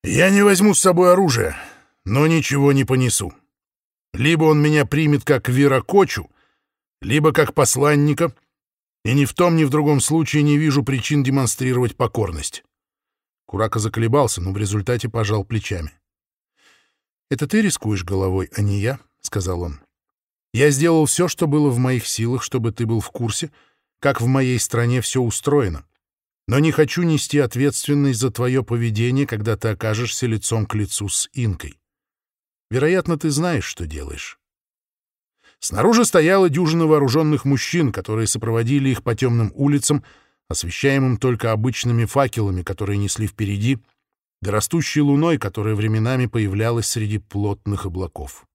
«Я не возьму с собой оружие, но ничего не понесу. Либо он меня примет как Виракочу, либо как посланника, и ни в том, ни в другом случае не вижу причин демонстрировать покорность». Курака заколебался, но в результате пожал плечами. «Это ты рискуешь головой, а не я», — сказал он. Я сделал все, что было в моих силах, чтобы ты был в курсе, как в моей стране все устроено. Но не хочу нести ответственность за твое поведение, когда ты окажешься лицом к лицу с инкой. Вероятно, ты знаешь, что делаешь. Снаружи стояла дюжина вооруженных мужчин, которые сопроводили их по темным улицам, освещаемым только обычными факелами, которые несли впереди, да растущей луной, которая временами появлялась среди плотных облаков.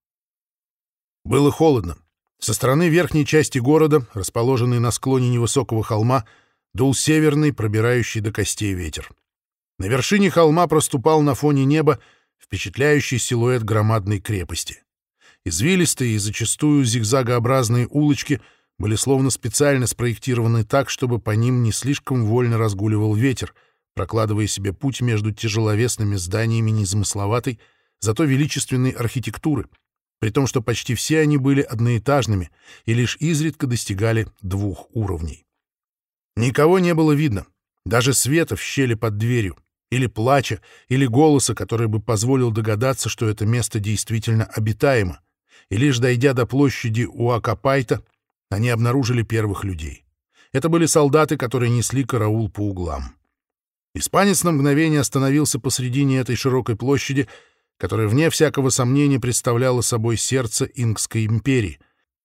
Было холодно. Со стороны верхней части города, расположенной на склоне невысокого холма, дул северный, пробирающий до костей ветер. На вершине холма проступал на фоне неба впечатляющий силуэт громадной крепости. Извилистые и зачастую зигзагообразные улочки были словно специально спроектированы так, чтобы по ним не слишком вольно разгуливал ветер, прокладывая себе путь между тяжеловесными зданиями незамысловатой, зато величественной архитектуры, при том, что почти все они были одноэтажными и лишь изредка достигали двух уровней. Никого не было видно, даже света в щели под дверью, или плача, или голоса, который бы позволил догадаться, что это место действительно обитаемо, и лишь дойдя до площади у Акапайта, они обнаружили первых людей. Это были солдаты, которые несли караул по углам. Испанец на мгновение остановился посредине этой широкой площади, которая, вне всякого сомнения, представляла собой сердце Инкской империи,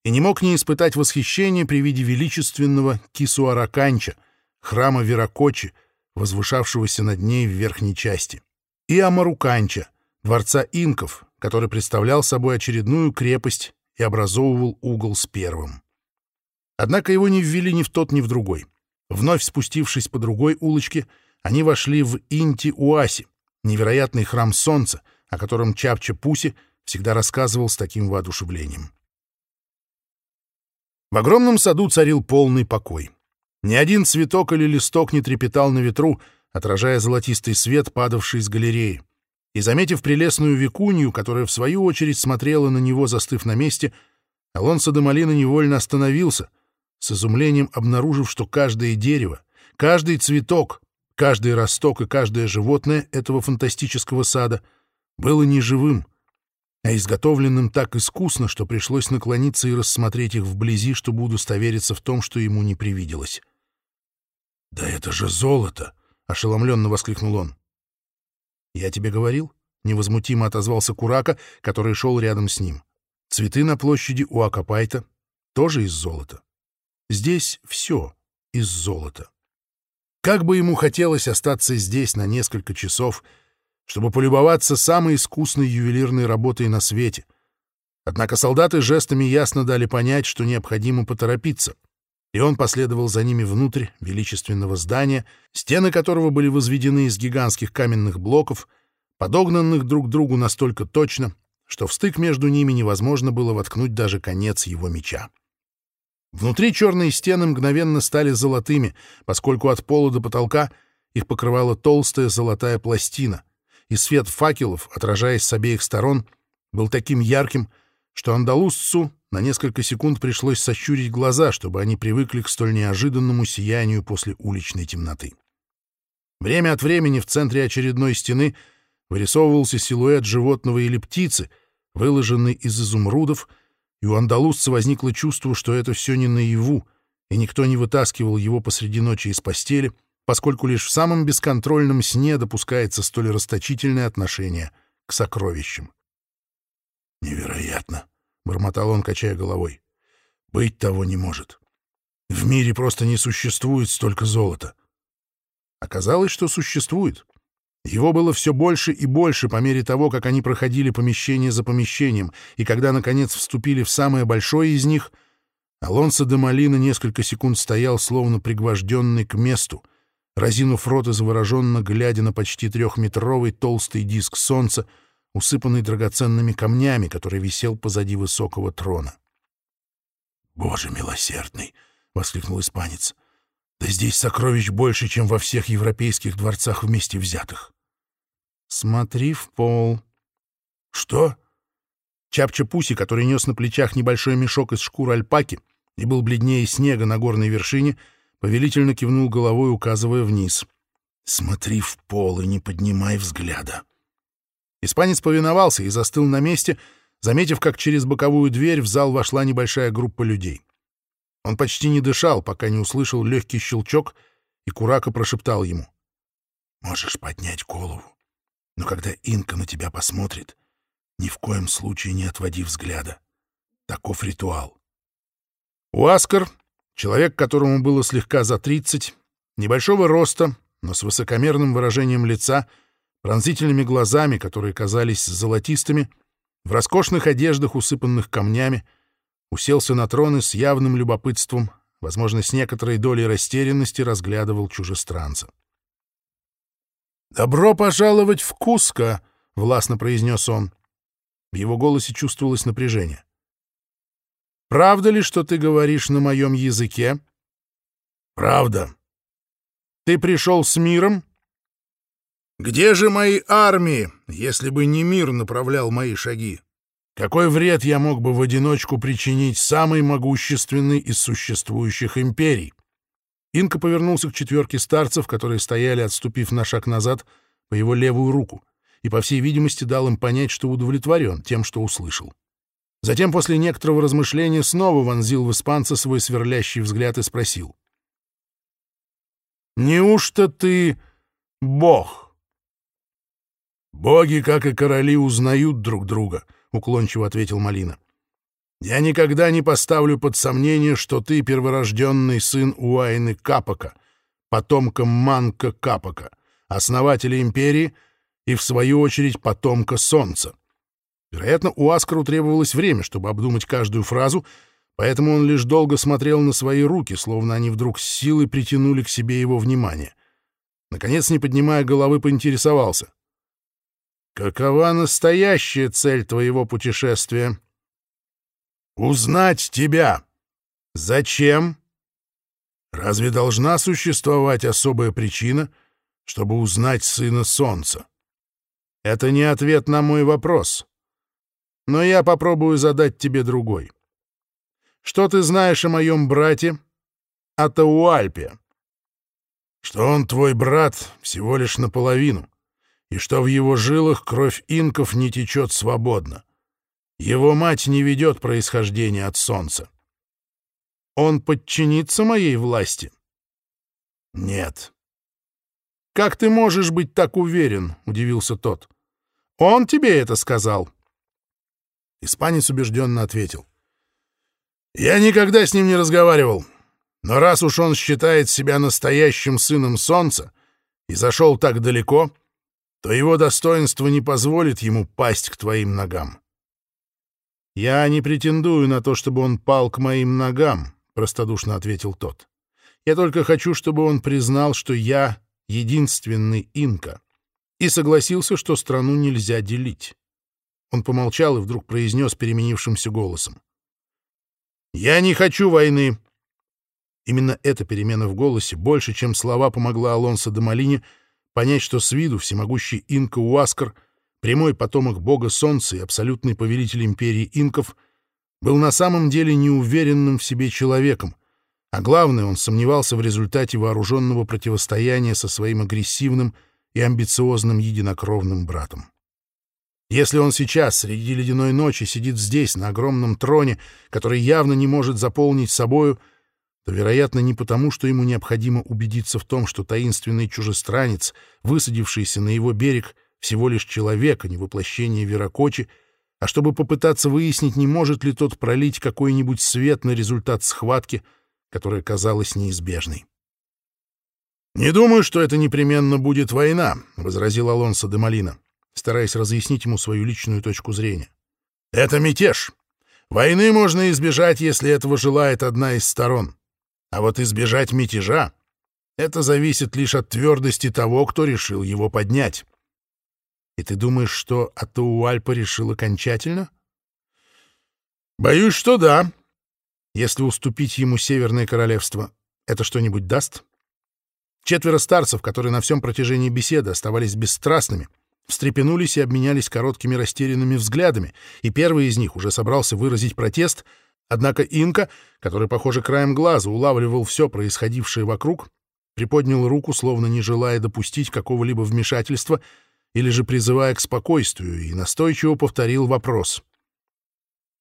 и не мог не испытать восхищения при виде величественного Кисуараканча, храма Веракочи, возвышавшегося над ней в верхней части, и Амаруканча, дворца инков, который представлял собой очередную крепость и образовывал угол с первым. Однако его не ввели ни в тот, ни в другой. Вновь спустившись по другой улочке, они вошли в Инти-Уаси, невероятный храм солнца, о котором Чапча Пуси всегда рассказывал с таким воодушевлением. В огромном саду царил полный покой. Ни один цветок или листок не трепетал на ветру, отражая золотистый свет, падавший из галереи и, заметив прелестную викунью, которая в свою очередь смотрела на него, застыв на месте, Алонсо де Малина невольно остановился, с изумлением обнаружив, что каждое дерево, каждый цветок, каждый росток и каждое животное этого фантастического сада было не живым, а изготовленным так искусно, что пришлось наклониться и рассмотреть их вблизи, чтобы удостовериться в том, что ему не привиделось. «Да это же золото!» — ошеломленно воскликнул он. «Я тебе говорил?» — невозмутимо отозвался Курака, который шел рядом с ним. «Цветы на площади у Акапайта тоже из золота. Здесь все из золота. Как бы ему хотелось остаться здесь на несколько часов, чтобы полюбоваться самой искусной ювелирной работой на свете. Однако солдаты жестами ясно дали понять, что необходимо поторопиться — и он последовал за ними внутрь величественного здания, стены которого были возведены из гигантских каменных блоков, подогнанных друг к другу настолько точно, что в стык между ними невозможно было воткнуть даже конец его меча. Внутри черные стены мгновенно стали золотыми, поскольку от пола до потолка их покрывала толстая золотая пластина, и свет факелов, отражаясь с обеих сторон, был таким ярким, что андалузцу на несколько секунд пришлось сощурить глаза, чтобы они привыкли к столь неожиданному сиянию после уличной темноты. Время от времени в центре очередной стены вырисовывался силуэт животного или птицы, выложенный из изумрудов, и у андалузца возникло чувство, что это все не наяву, и никто не вытаскивал его посреди ночи из постели, поскольку лишь в самом бесконтрольном сне допускается столь расточительное отношение к сокровищам. «Невероятно!» — бормотал он, качая головой. «Быть того не может. В мире просто не существует столько золота». Оказалось, что существует. Его было все больше и больше по мере того, как они проходили помещение за помещением, и когда, наконец, вступили в самое большое из них, Алонсо де Малина несколько секунд стоял, словно пригвожденный к месту, разинув рот и завороженно глядя на почти трехметровый толстый диск солнца, усыпанный драгоценными камнями, который висел позади высокого трона. «Боже милосердный!» — воскликнул испанец. «Да здесь сокровищ больше, чем во всех европейских дворцах вместе взятых». «Смотри в пол». «Что?» Чапча-пуси, который нес на плечах небольшой мешок из шкуры альпаки и был бледнее снега на горной вершине, повелительно кивнул головой, указывая вниз. «Смотри в пол и не поднимай взгляда». Испанец повиновался и застыл на месте, заметив, как через боковую дверь в зал вошла небольшая группа людей. Он почти не дышал, пока не услышал легкий щелчок, и Курака прошептал ему. «Можешь поднять голову, но когда Инка на тебя посмотрит, ни в коем случае не отводи взгляда. Таков ритуал». Уаскар, человек, которому было слегка за тридцать, небольшого роста, но с высокомерным выражением лица — пронзительными глазами, которые казались золотистыми, в роскошных одеждах, усыпанных камнями, уселся на трон и с явным любопытством, возможно, с некоторой долей растерянности, разглядывал чужестранца. «Добро пожаловать в Куско!» — властно произнес он. В его голосе чувствовалось напряжение.
Правда ли, что ты говоришь на моем языке?
Правда.
Ты пришел с миром?
Где же мои армии, если бы не мир направлял мои шаги? Какой вред я мог бы в одиночку причинить самой могущественной из существующих империй?
Инка повернулся к четверке старцев, которые стояли, отступив на шаг назад, по его левую руку, и, по всей видимости, дал им понять, что удовлетворен тем, что услышал. Затем, после некоторого размышления, снова вонзил в испанца свой сверлящий взгляд и спросил. «Неужто ты бог?»
«Боги, как и короли, узнают друг друга», — уклончиво ответил Малина. «Я никогда не поставлю под сомнение, что ты перворожденный сын Уайны Капака, потомка Манка Капака, основателя империи и, в свою очередь, потомка Солнца. Вероятно, у Аскару требовалось время, чтобы обдумать каждую фразу, поэтому он лишь долго смотрел на свои руки, словно они вдруг с силой притянули к себе его внимание. Наконец, не поднимая головы, поинтересовался. «Какова настоящая цель твоего путешествия?» «Узнать тебя. Зачем? Разве должна существовать особая причина, чтобы узнать Сына Солнца?» «Это не ответ на мой вопрос но я попробую задать тебе другой. Что ты знаешь о моем брате Атауальпе? Что он твой брат всего лишь наполовину, и что в его жилах кровь инков не течет свободно. Его мать не ведет происхождение от солнца. Он подчинится моей власти? Нет. Как ты можешь быть так уверен? — удивился тот. Он тебе это сказал. — Испанец убежденно ответил. «Я никогда с ним не разговаривал, но раз уж он считает себя настоящим сыном солнца и зашел так далеко, то его достоинство не позволит ему пасть к твоим ногам». «Я не претендую на то, чтобы он пал к моим ногам», — простодушно ответил тот. «Я только хочу, чтобы он признал, что я единственный инка, и согласился, что страну нельзя делить». Он помолчал и вдруг произнес переменившимся голосом. «Я не хочу войны!» Именно эта перемена в голосе больше, чем слова, помогла Алонсо де Малине понять, что с виду всемогущий инка Уаскар, прямой потомок бога солнца и абсолютный повелитель империи инков, был на самом деле неуверенным в себе человеком, а главное, он сомневался в результате вооруженного противостояния со своим агрессивным и амбициозным единокровным братом. Если он сейчас, среди ледяной ночи, сидит здесь, на огромном троне, который явно не может заполнить собою, то, вероятно, не потому, что ему необходимо убедиться в том, что таинственный чужестранец, высадившийся на его берег, всего лишь человек, а не воплощение Веракочи, а чтобы попытаться выяснить, не может ли тот пролить какой-нибудь свет на результат схватки, которая казалась неизбежной. «Не думаю, что это непременно будет война», — возразил Алонсо де Малина стараясь разъяснить ему свою личную точку зрения. «Это мятеж. Войны можно избежать, если этого желает одна из сторон. А вот избежать мятежа — это зависит лишь от твердости того, кто решил его поднять». «И ты думаешь, что Атауальпа решил окончательно?» «Боюсь, что да. Если уступить ему Северное Королевство, это что-нибудь даст?» Четверо старцев, которые на всем протяжении беседы оставались бесстрастными — встрепенулись и обменялись короткими растерянными взглядами, и первый из них уже собрался выразить протест, однако Инка, который, похоже, краем глаза улавливал все происходившее вокруг, приподнял руку, словно не желая допустить какого-либо вмешательства или же призывая к спокойствию, и настойчиво повторил вопрос.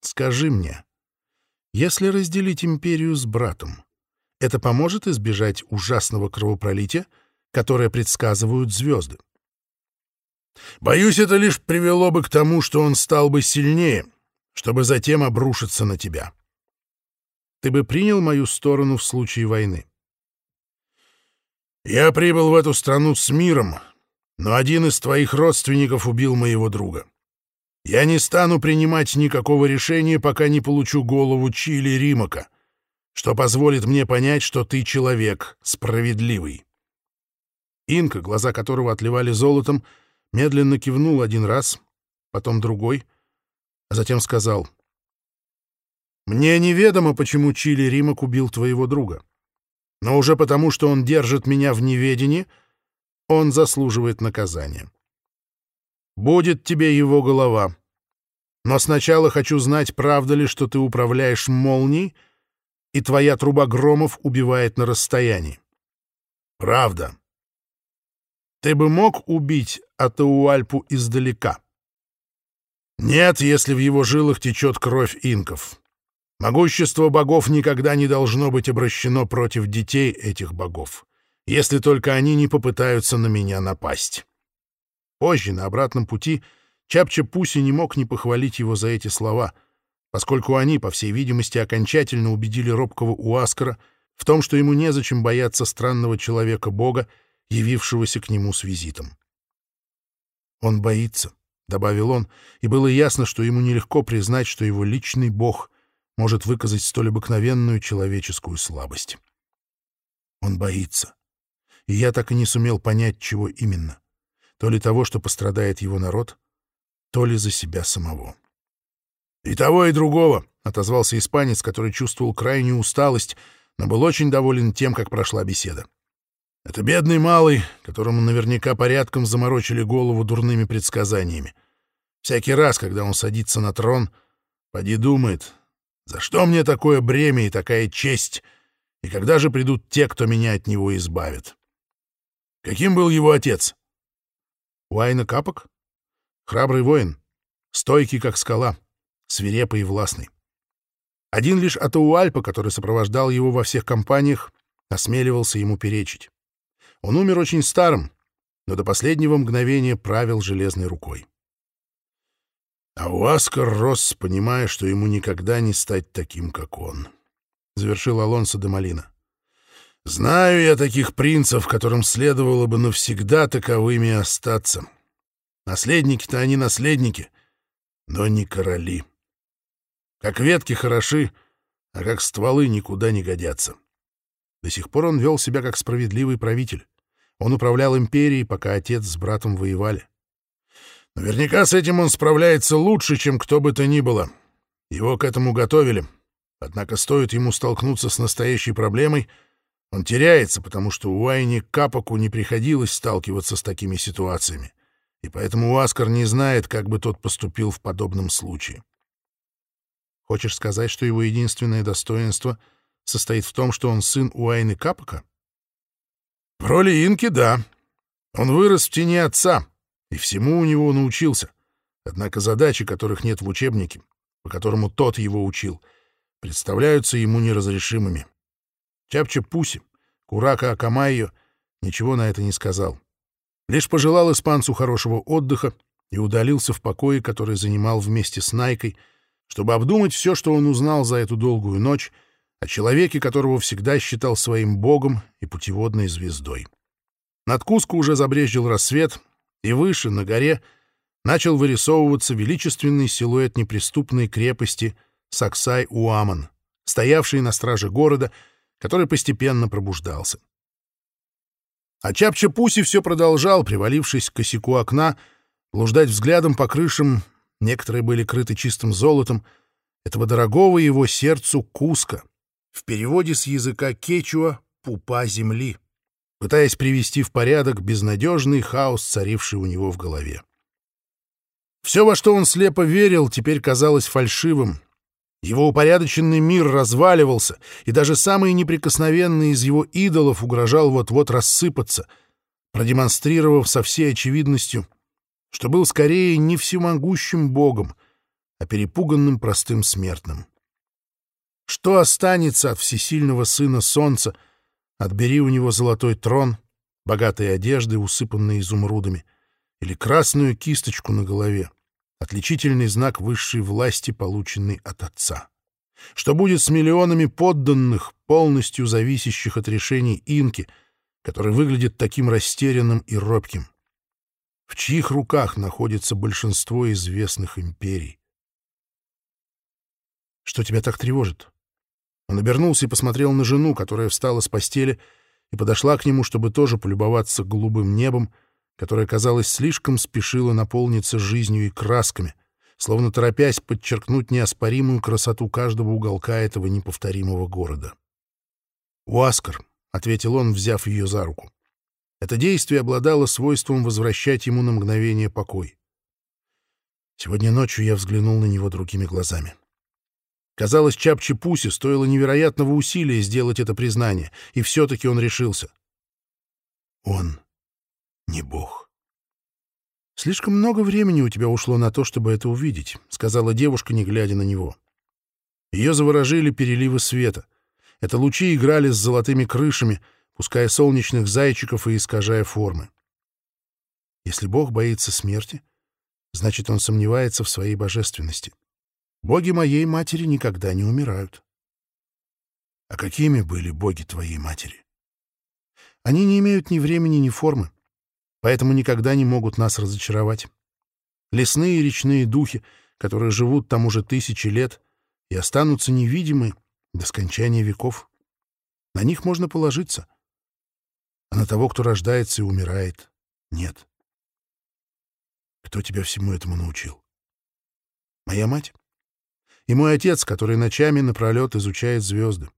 «Скажи мне, если разделить империю с братом, это поможет избежать ужасного кровопролития, которое предсказывают звезды?» Боюсь, это лишь привело бы к тому, что он стал бы сильнее, чтобы затем обрушиться на тебя. Ты бы принял мою сторону в случае войны. Я прибыл в эту страну с миром, но один из твоих родственников убил моего друга. Я не стану принимать никакого решения, пока не получу голову Чили Римака, что позволит мне понять, что ты человек справедливый. Инка, глаза которого отливали золотом, — медленно кивнул один раз, потом другой, а затем сказал.
Мне неведомо, почему Чили Римок убил твоего друга. Но уже потому, что он держит меня в неведении, он заслуживает наказания. Будет тебе его голова. Но сначала хочу знать, правда ли, что ты управляешь молнией, и твоя труба громов убивает на расстоянии. Правда. Ты бы мог убить Атауальпу издалека? Нет, если в его жилах течет кровь инков. Могущество богов никогда не должно быть обращено против детей этих богов, если только они не попытаются на меня напасть. Позже, на обратном пути, Чапча Пуси не мог не похвалить его за эти слова, поскольку они, по всей видимости, окончательно убедили робкого Уаскара в том, что ему незачем бояться странного человека-бога, явившегося к нему с визитом. «Он боится», — добавил он, и было ясно, что ему нелегко признать, что его личный бог может выказать столь обыкновенную человеческую слабость. Он боится. И я так и не сумел понять, чего именно то ли того, что пострадает его народ, то ли за себя самого. «И того, и другого», — отозвался испанец, который чувствовал крайнюю усталость, но был очень доволен тем, как прошла беседа. «Это бедный малый, которому наверняка порядком заморочили голову дурными предсказаниями. Всякий раз, когда он садится на трон, поди думает, за что мне такое бремя и такая честь, и когда же придут те, кто меня от него избавит? Каким был его отец?» Уайна Капок? Храбрый воин, стойкий, как скала, свирепый и властный. Один лишь Атауальпа, который сопровождал его во всех компаниях, осмеливался ему перечить. Он умер очень старым, но до последнего мгновения правил железной рукой. А Уаскар рос, понимая, что ему никогда не стать таким, как он. Завершил Алонсо де Малина. Знаю я таких принцев, которым следовало бы навсегда таковыми остаться. Наследники-то они наследники, но не короли. Как ветки хороши, а как стволы никуда не годятся. До сих пор он вел себя как справедливый правитель. Он управлял империей, пока отец с братом воевали. Наверняка с этим он справляется лучше, чем кто бы то ни было. Его к этому готовили. Однако стоит ему столкнуться с настоящей проблемой — он теряется, потому что Уайни Капоку не приходилось сталкиваться с такими ситуациями, и поэтому Уаскар не знает, как бы тот поступил в подобном случае. Хочешь сказать, что его единственное достоинство состоит в том, что он сын Уайны Капока? В роли Инки — да. Он вырос в тени отца, и всему у него научился. Однако задачи, которых нет в учебнике, по которому тот его учил, представляются ему неразрешимыми. Чапча Пуси, Курака Акамайо ничего на это не сказал. Лишь пожелал испанцу хорошего отдыха и удалился в покое, который занимал вместе с Найкой, чтобы обдумать все, что он узнал за эту долгую ночь, о человеке, которого всегда считал своим богом и путеводной звездой. Над Куску уже забрезжил рассвет, и выше, на горе, начал вырисовываться величественный силуэт неприступной крепости Саксай-Уаман, стоявшей на страже города — который постепенно пробуждался. А Чапча-Пуси все продолжал, привалившись к косяку окна, блуждать взглядом по крышам, некоторые были крыты чистым золотом, этого дорогого его сердцу куска, в переводе с языка кечуа «пупа земли», пытаясь привести в порядок безнадежный хаос, царивший у него в голове. Все, во что он слепо верил, теперь казалось фальшивым, его упорядоченный мир разваливался, и даже самый неприкосновенный из его идолов угрожал вот-вот рассыпаться, продемонстрировав со всей очевидностью, что был скорее не всемогущим богом, а перепуганным простым смертным. Что останется от всесильного сына солнца, отбери у него золотой трон, богатые одежды, усыпанные изумрудами, или красную кисточку на голове? отличительный знак высшей власти, полученный от отца. Что будет с миллионами подданных, полностью зависящих от решений инки, который выглядит таким растерянным и робким? В чьих руках находится большинство известных империй? Что тебя так тревожит? Он обернулся и посмотрел на жену, которая встала с постели и подошла к нему, чтобы тоже полюбоваться голубым небом, которая, казалось, слишком спешила наполниться жизнью и красками,
словно торопясь подчеркнуть неоспоримую красоту каждого уголка этого неповторимого города. «Уаскар», — ответил он, взяв ее за руку. Это действие обладало свойством возвращать ему на мгновение покой. Сегодня ночью я взглянул на него другими глазами. Казалось, Чапчи Пуси стоило невероятного усилия сделать это признание, и все-таки он решился. Он не бог. «Слишком много времени у тебя ушло на то, чтобы это увидеть», — сказала девушка, не глядя на него. Ее заворожили переливы света. Это лучи играли с золотыми крышами, пуская солнечных зайчиков и искажая формы. Если Бог боится смерти, значит, он сомневается в своей божественности. Боги моей матери никогда не умирают. А какими были боги твоей матери? Они не имеют ни времени, ни формы, поэтому никогда не могут нас разочаровать. Лесные и речные духи, которые живут там уже тысячи лет и останутся невидимы до скончания веков. На них можно положиться. А на того, кто рождается и умирает, нет. Кто тебя всему этому научил? Моя мать? И мой отец, который ночами напролет изучает звезды.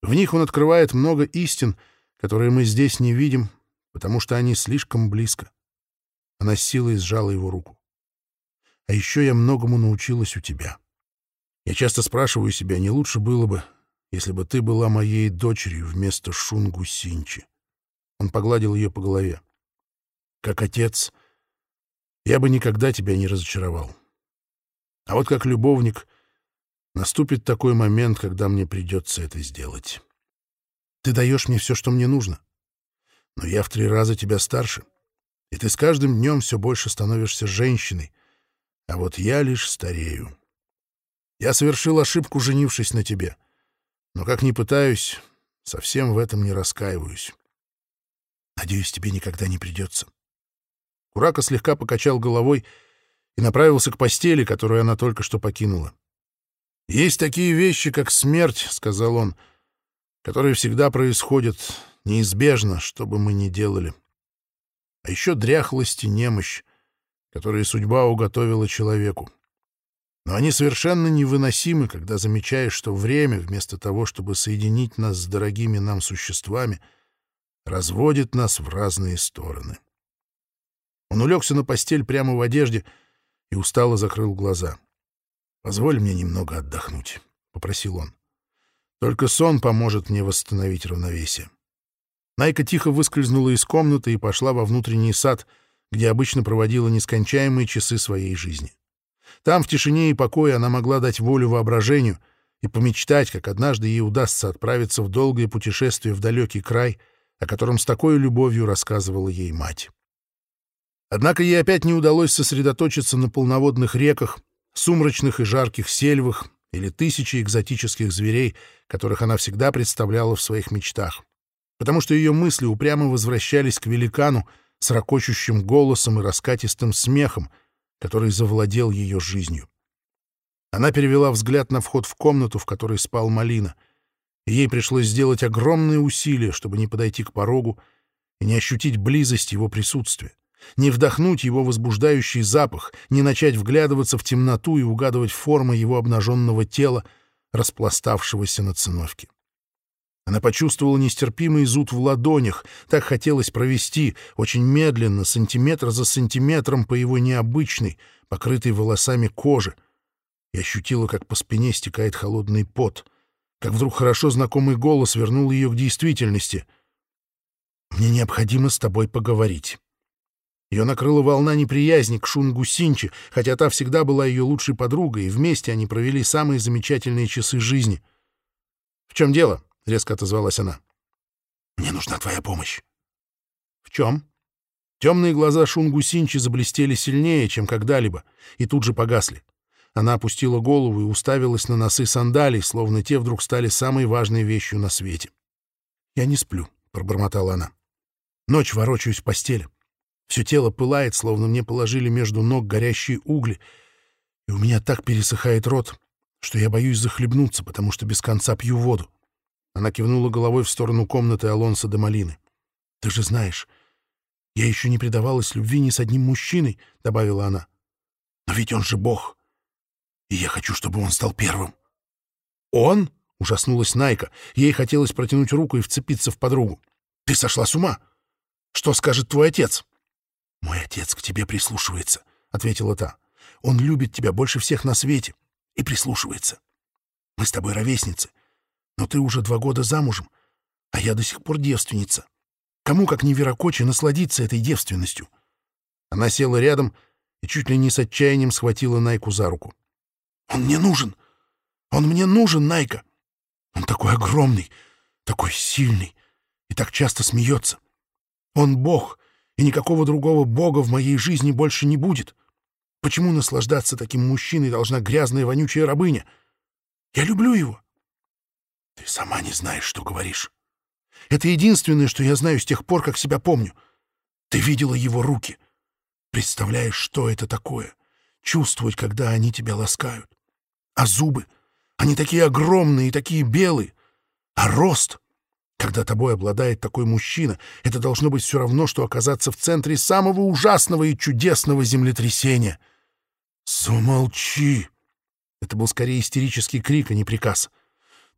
В них он открывает много истин, которые мы здесь не видим, потому что они слишком близко. Она с силой сжала его руку. А еще я многому научилась у тебя. Я часто спрашиваю себя, не лучше было бы, если бы ты была моей дочерью вместо Шунгу Синчи. Он погладил ее по голове. Как отец, я бы никогда тебя не разочаровал. А вот как любовник, наступит такой момент, когда мне придется это сделать. Ты даешь мне все, что мне нужно но я в три раза тебя старше, и ты с каждым днем все больше становишься женщиной, а вот я лишь старею. Я совершил ошибку, женившись на тебе, но как ни пытаюсь, совсем в этом не раскаиваюсь. Надеюсь, тебе никогда не придется. Курака слегка покачал головой и направился к постели, которую она только что покинула. «Есть такие вещи, как смерть», — сказал он, — «которые всегда происходят неизбежно, что бы мы ни делали. А еще дряхлость и немощь, которые судьба уготовила человеку. Но они совершенно невыносимы, когда замечаешь, что время, вместо того, чтобы соединить нас с дорогими нам существами, разводит нас в разные стороны. Он улегся на постель прямо в одежде и устало закрыл глаза. «Позволь мне немного отдохнуть», — попросил он. «Только сон поможет мне восстановить равновесие». Найка тихо выскользнула из комнаты и пошла во внутренний сад, где обычно проводила нескончаемые часы своей жизни. Там, в тишине и покое, она могла дать волю воображению и помечтать, как однажды ей удастся отправиться в долгое путешествие в далекий край, о котором с такой любовью рассказывала ей мать. Однако ей опять не удалось сосредоточиться на полноводных реках, сумрачных и жарких сельвах или тысячи экзотических зверей, которых она всегда представляла в своих мечтах. Потому что ее мысли упрямо возвращались к великану с ракочущим голосом и раскатистым смехом, который завладел ее жизнью. Она перевела взгляд на вход в комнату, в которой спал Малина, ей пришлось сделать огромные усилия, чтобы не подойти к порогу и не ощутить близость его присутствия, не вдохнуть его возбуждающий запах, не начать вглядываться в темноту и угадывать формы его обнаженного тела, распластавшегося на циновке. Она почувствовала нестерпимый зуд в ладонях. Так хотелось провести, очень медленно, сантиметр за сантиметром по его необычной, покрытой волосами коже. И ощутила, как по спине стекает холодный пот. Как вдруг хорошо знакомый голос вернул ее к действительности. «Мне необходимо с тобой поговорить». Ее накрыла волна неприязни к Шунгу Синчи, хотя та всегда была ее лучшей подругой, и вместе они провели самые замечательные часы жизни. «В чем дело?» — резко отозвалась она. «Мне нужна твоя помощь». «В чем?» Темные глаза Шунгу Синчи заблестели сильнее, чем когда-либо, и тут же погасли. Она опустила голову и уставилась на носы сандалий, словно те вдруг стали самой важной вещью на свете. «Я не сплю», — пробормотала она. «Ночь ворочаюсь в постели. Все тело пылает, словно мне положили между ног горящие угли, и у меня так пересыхает рот, что я боюсь захлебнуться, потому что без конца пью воду. Она кивнула головой в сторону комнаты Алонса де Малины. «Ты же знаешь, я еще не предавалась любви ни с одним мужчиной», — добавила она. «Но ведь он же бог. И я хочу, чтобы он стал первым. Он? — ужаснулась Найка. Ей хотелось протянуть руку и вцепиться в подругу. «Ты сошла с ума? Что скажет твой отец?» «Мой отец к тебе прислушивается», — ответила та. «Он любит тебя больше всех на свете и прислушивается. Мы с тобой ровесницы, но ты уже два года замужем, а я до сих пор девственница. Кому, как не Веракочи, насладиться этой девственностью?» Она села рядом и чуть ли не с отчаянием схватила Найку за руку. «Он мне нужен! Он мне нужен, Найка! Он такой огромный, такой сильный и так часто смеется. Он бог, и никакого другого бога в моей жизни больше не будет. Почему наслаждаться таким мужчиной должна грязная вонючая рабыня? Я люблю его. Ты сама не знаешь, что говоришь. Это единственное, что я знаю с тех пор, как себя помню. Ты видела его руки. Представляешь, что это такое? Чувствовать, когда они тебя ласкают. А зубы? Они такие огромные и такие белые. А рост? Когда тобой обладает такой мужчина, это должно быть все равно, что оказаться в центре самого ужасного и чудесного землетрясения. «Замолчи!» Это был скорее истерический крик, а не приказ.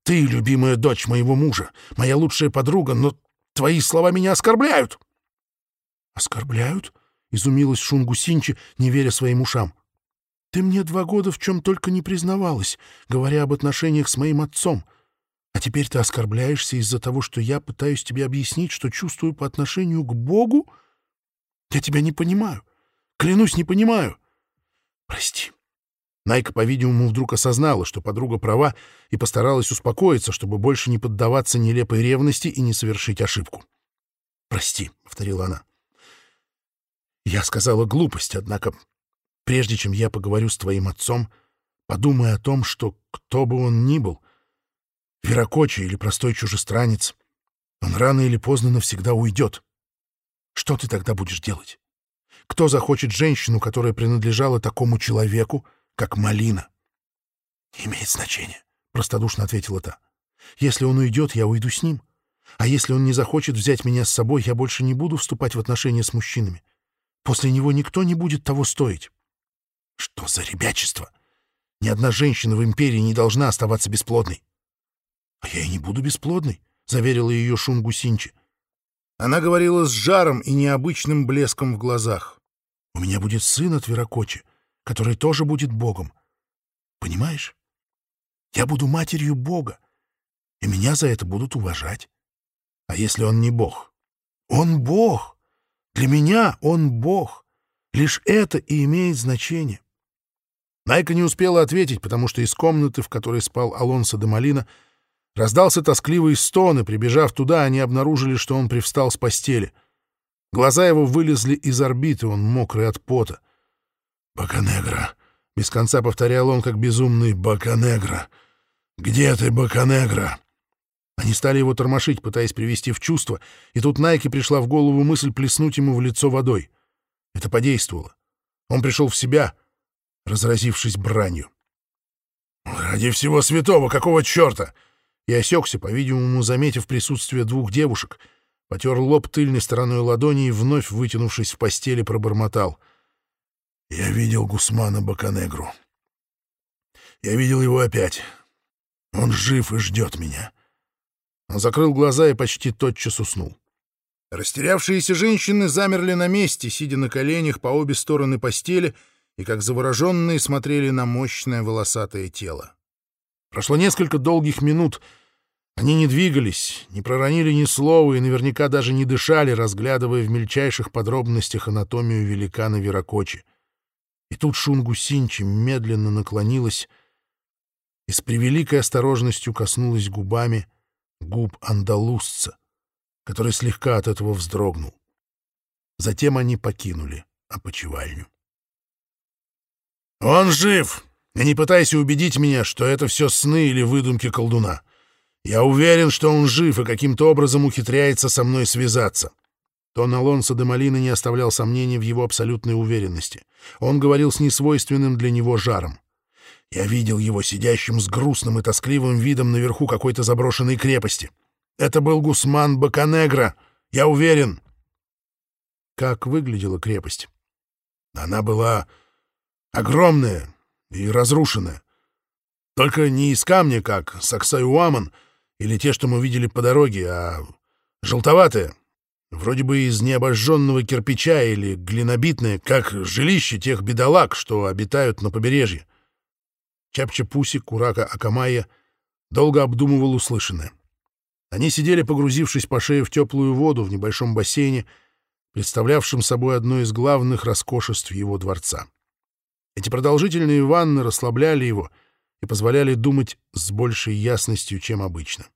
«Ты, любимая дочь моего мужа, моя лучшая подруга, но твои слова меня оскорбляют!» «Оскорбляют?» — изумилась Шунгу Синчи, не веря своим ушам. Ты мне два года в чем только не признавалась, говоря об отношениях с моим отцом. А теперь ты оскорбляешься из-за того, что я пытаюсь тебе объяснить, что чувствую по отношению к Богу? Я тебя не понимаю. Клянусь, не понимаю. Прости. Найка, по-видимому, вдруг осознала, что подруга права, и постаралась успокоиться, чтобы больше не поддаваться нелепой ревности и не совершить ошибку. «Прости», — повторила она. «Я сказала глупость, однако Прежде чем я поговорю с твоим отцом, подумай о том, что кто бы он ни был, Веракочи или простой чужестранец, он рано или поздно навсегда уйдет. Что ты тогда будешь делать? Кто захочет женщину, которая принадлежала такому человеку, как Малина? — Имеет значение, — простодушно ответила та. — Если он уйдет, я уйду с ним. А если он не захочет взять меня с собой, я больше не буду вступать в отношения с мужчинами. После него никто не будет того стоить. Что за ребячество? Ни одна женщина в империи не должна оставаться бесплодной. — А я и не буду бесплодной, — заверила ее Шунгу Синчи. Она говорила с жаром и необычным блеском в глазах. — У меня будет сын от Веракочи, который тоже будет богом. Понимаешь? Я буду матерью бога, и меня за это будут уважать. А если он не бог? Он бог! Для меня он бог. Лишь это и имеет значение. Найка не успела ответить, потому что из комнаты, в которой спал Алонсо де Малина, раздался тоскливый стон, и, прибежав туда, они обнаружили, что он привстал с постели. Глаза его вылезли из орбиты, он мокрый от пота. «Баканегра!» — без конца повторял он, как безумный. «Баканегра! Где ты, Баканегра?» Они стали его тормошить, пытаясь привести в чувство, и тут Найке пришла в голову мысль плеснуть ему в лицо водой. Это подействовало. Он пришел в себя — разразившись бранью. «Ради всего святого, какого черта?» И осекся, по-видимому, заметив присутствие двух девушек, потер лоб тыльной стороной ладони и, вновь вытянувшись в постели, пробормотал. «Я видел Гусмана Баканегру. Я видел его опять. Он жив и ждет меня». Он закрыл глаза и почти тотчас уснул. Растерявшиеся женщины замерли на месте, сидя на коленях по обе стороны постели — и как завороженные смотрели на мощное волосатое тело. Прошло несколько долгих минут. Они не двигались, не проронили ни слова и наверняка даже не дышали, разглядывая в мельчайших подробностях анатомию великана Веракочи. И тут Шунгу Синчи медленно наклонилась и с превеликой осторожностью коснулась губами губ андалузца, который слегка от этого вздрогнул. Затем они покинули опочивальню. «Он жив! И не пытайся убедить меня, что это все сны или выдумки колдуна. Я уверен, что он жив и каким-то образом ухитряется со мной связаться». Тон Алонсо де Малина не оставлял сомнений в его абсолютной уверенности. Он говорил с несвойственным для него жаром. Я видел его сидящим с грустным и тоскливым видом наверху какой-то заброшенной крепости. Это был Гусман Баканегра, я уверен. Как выглядела крепость? Она была Огромная, и разрушенное. Только не из камня, как Саксаюаман или те, что мы видели по дороге, а желтоватое, вроде бы из необожженного кирпича или глинобитное, как жилище тех бедолаг, что обитают на побережье. Чапча Пуси, Курака Акамая долго обдумывал услышанное. Они сидели, погрузившись по шее в теплую воду в небольшом бассейне, представлявшем собой одно из главных роскошеств его дворца. Эти продолжительные ванны расслабляли его и позволяли думать с большей ясностью, чем обычно.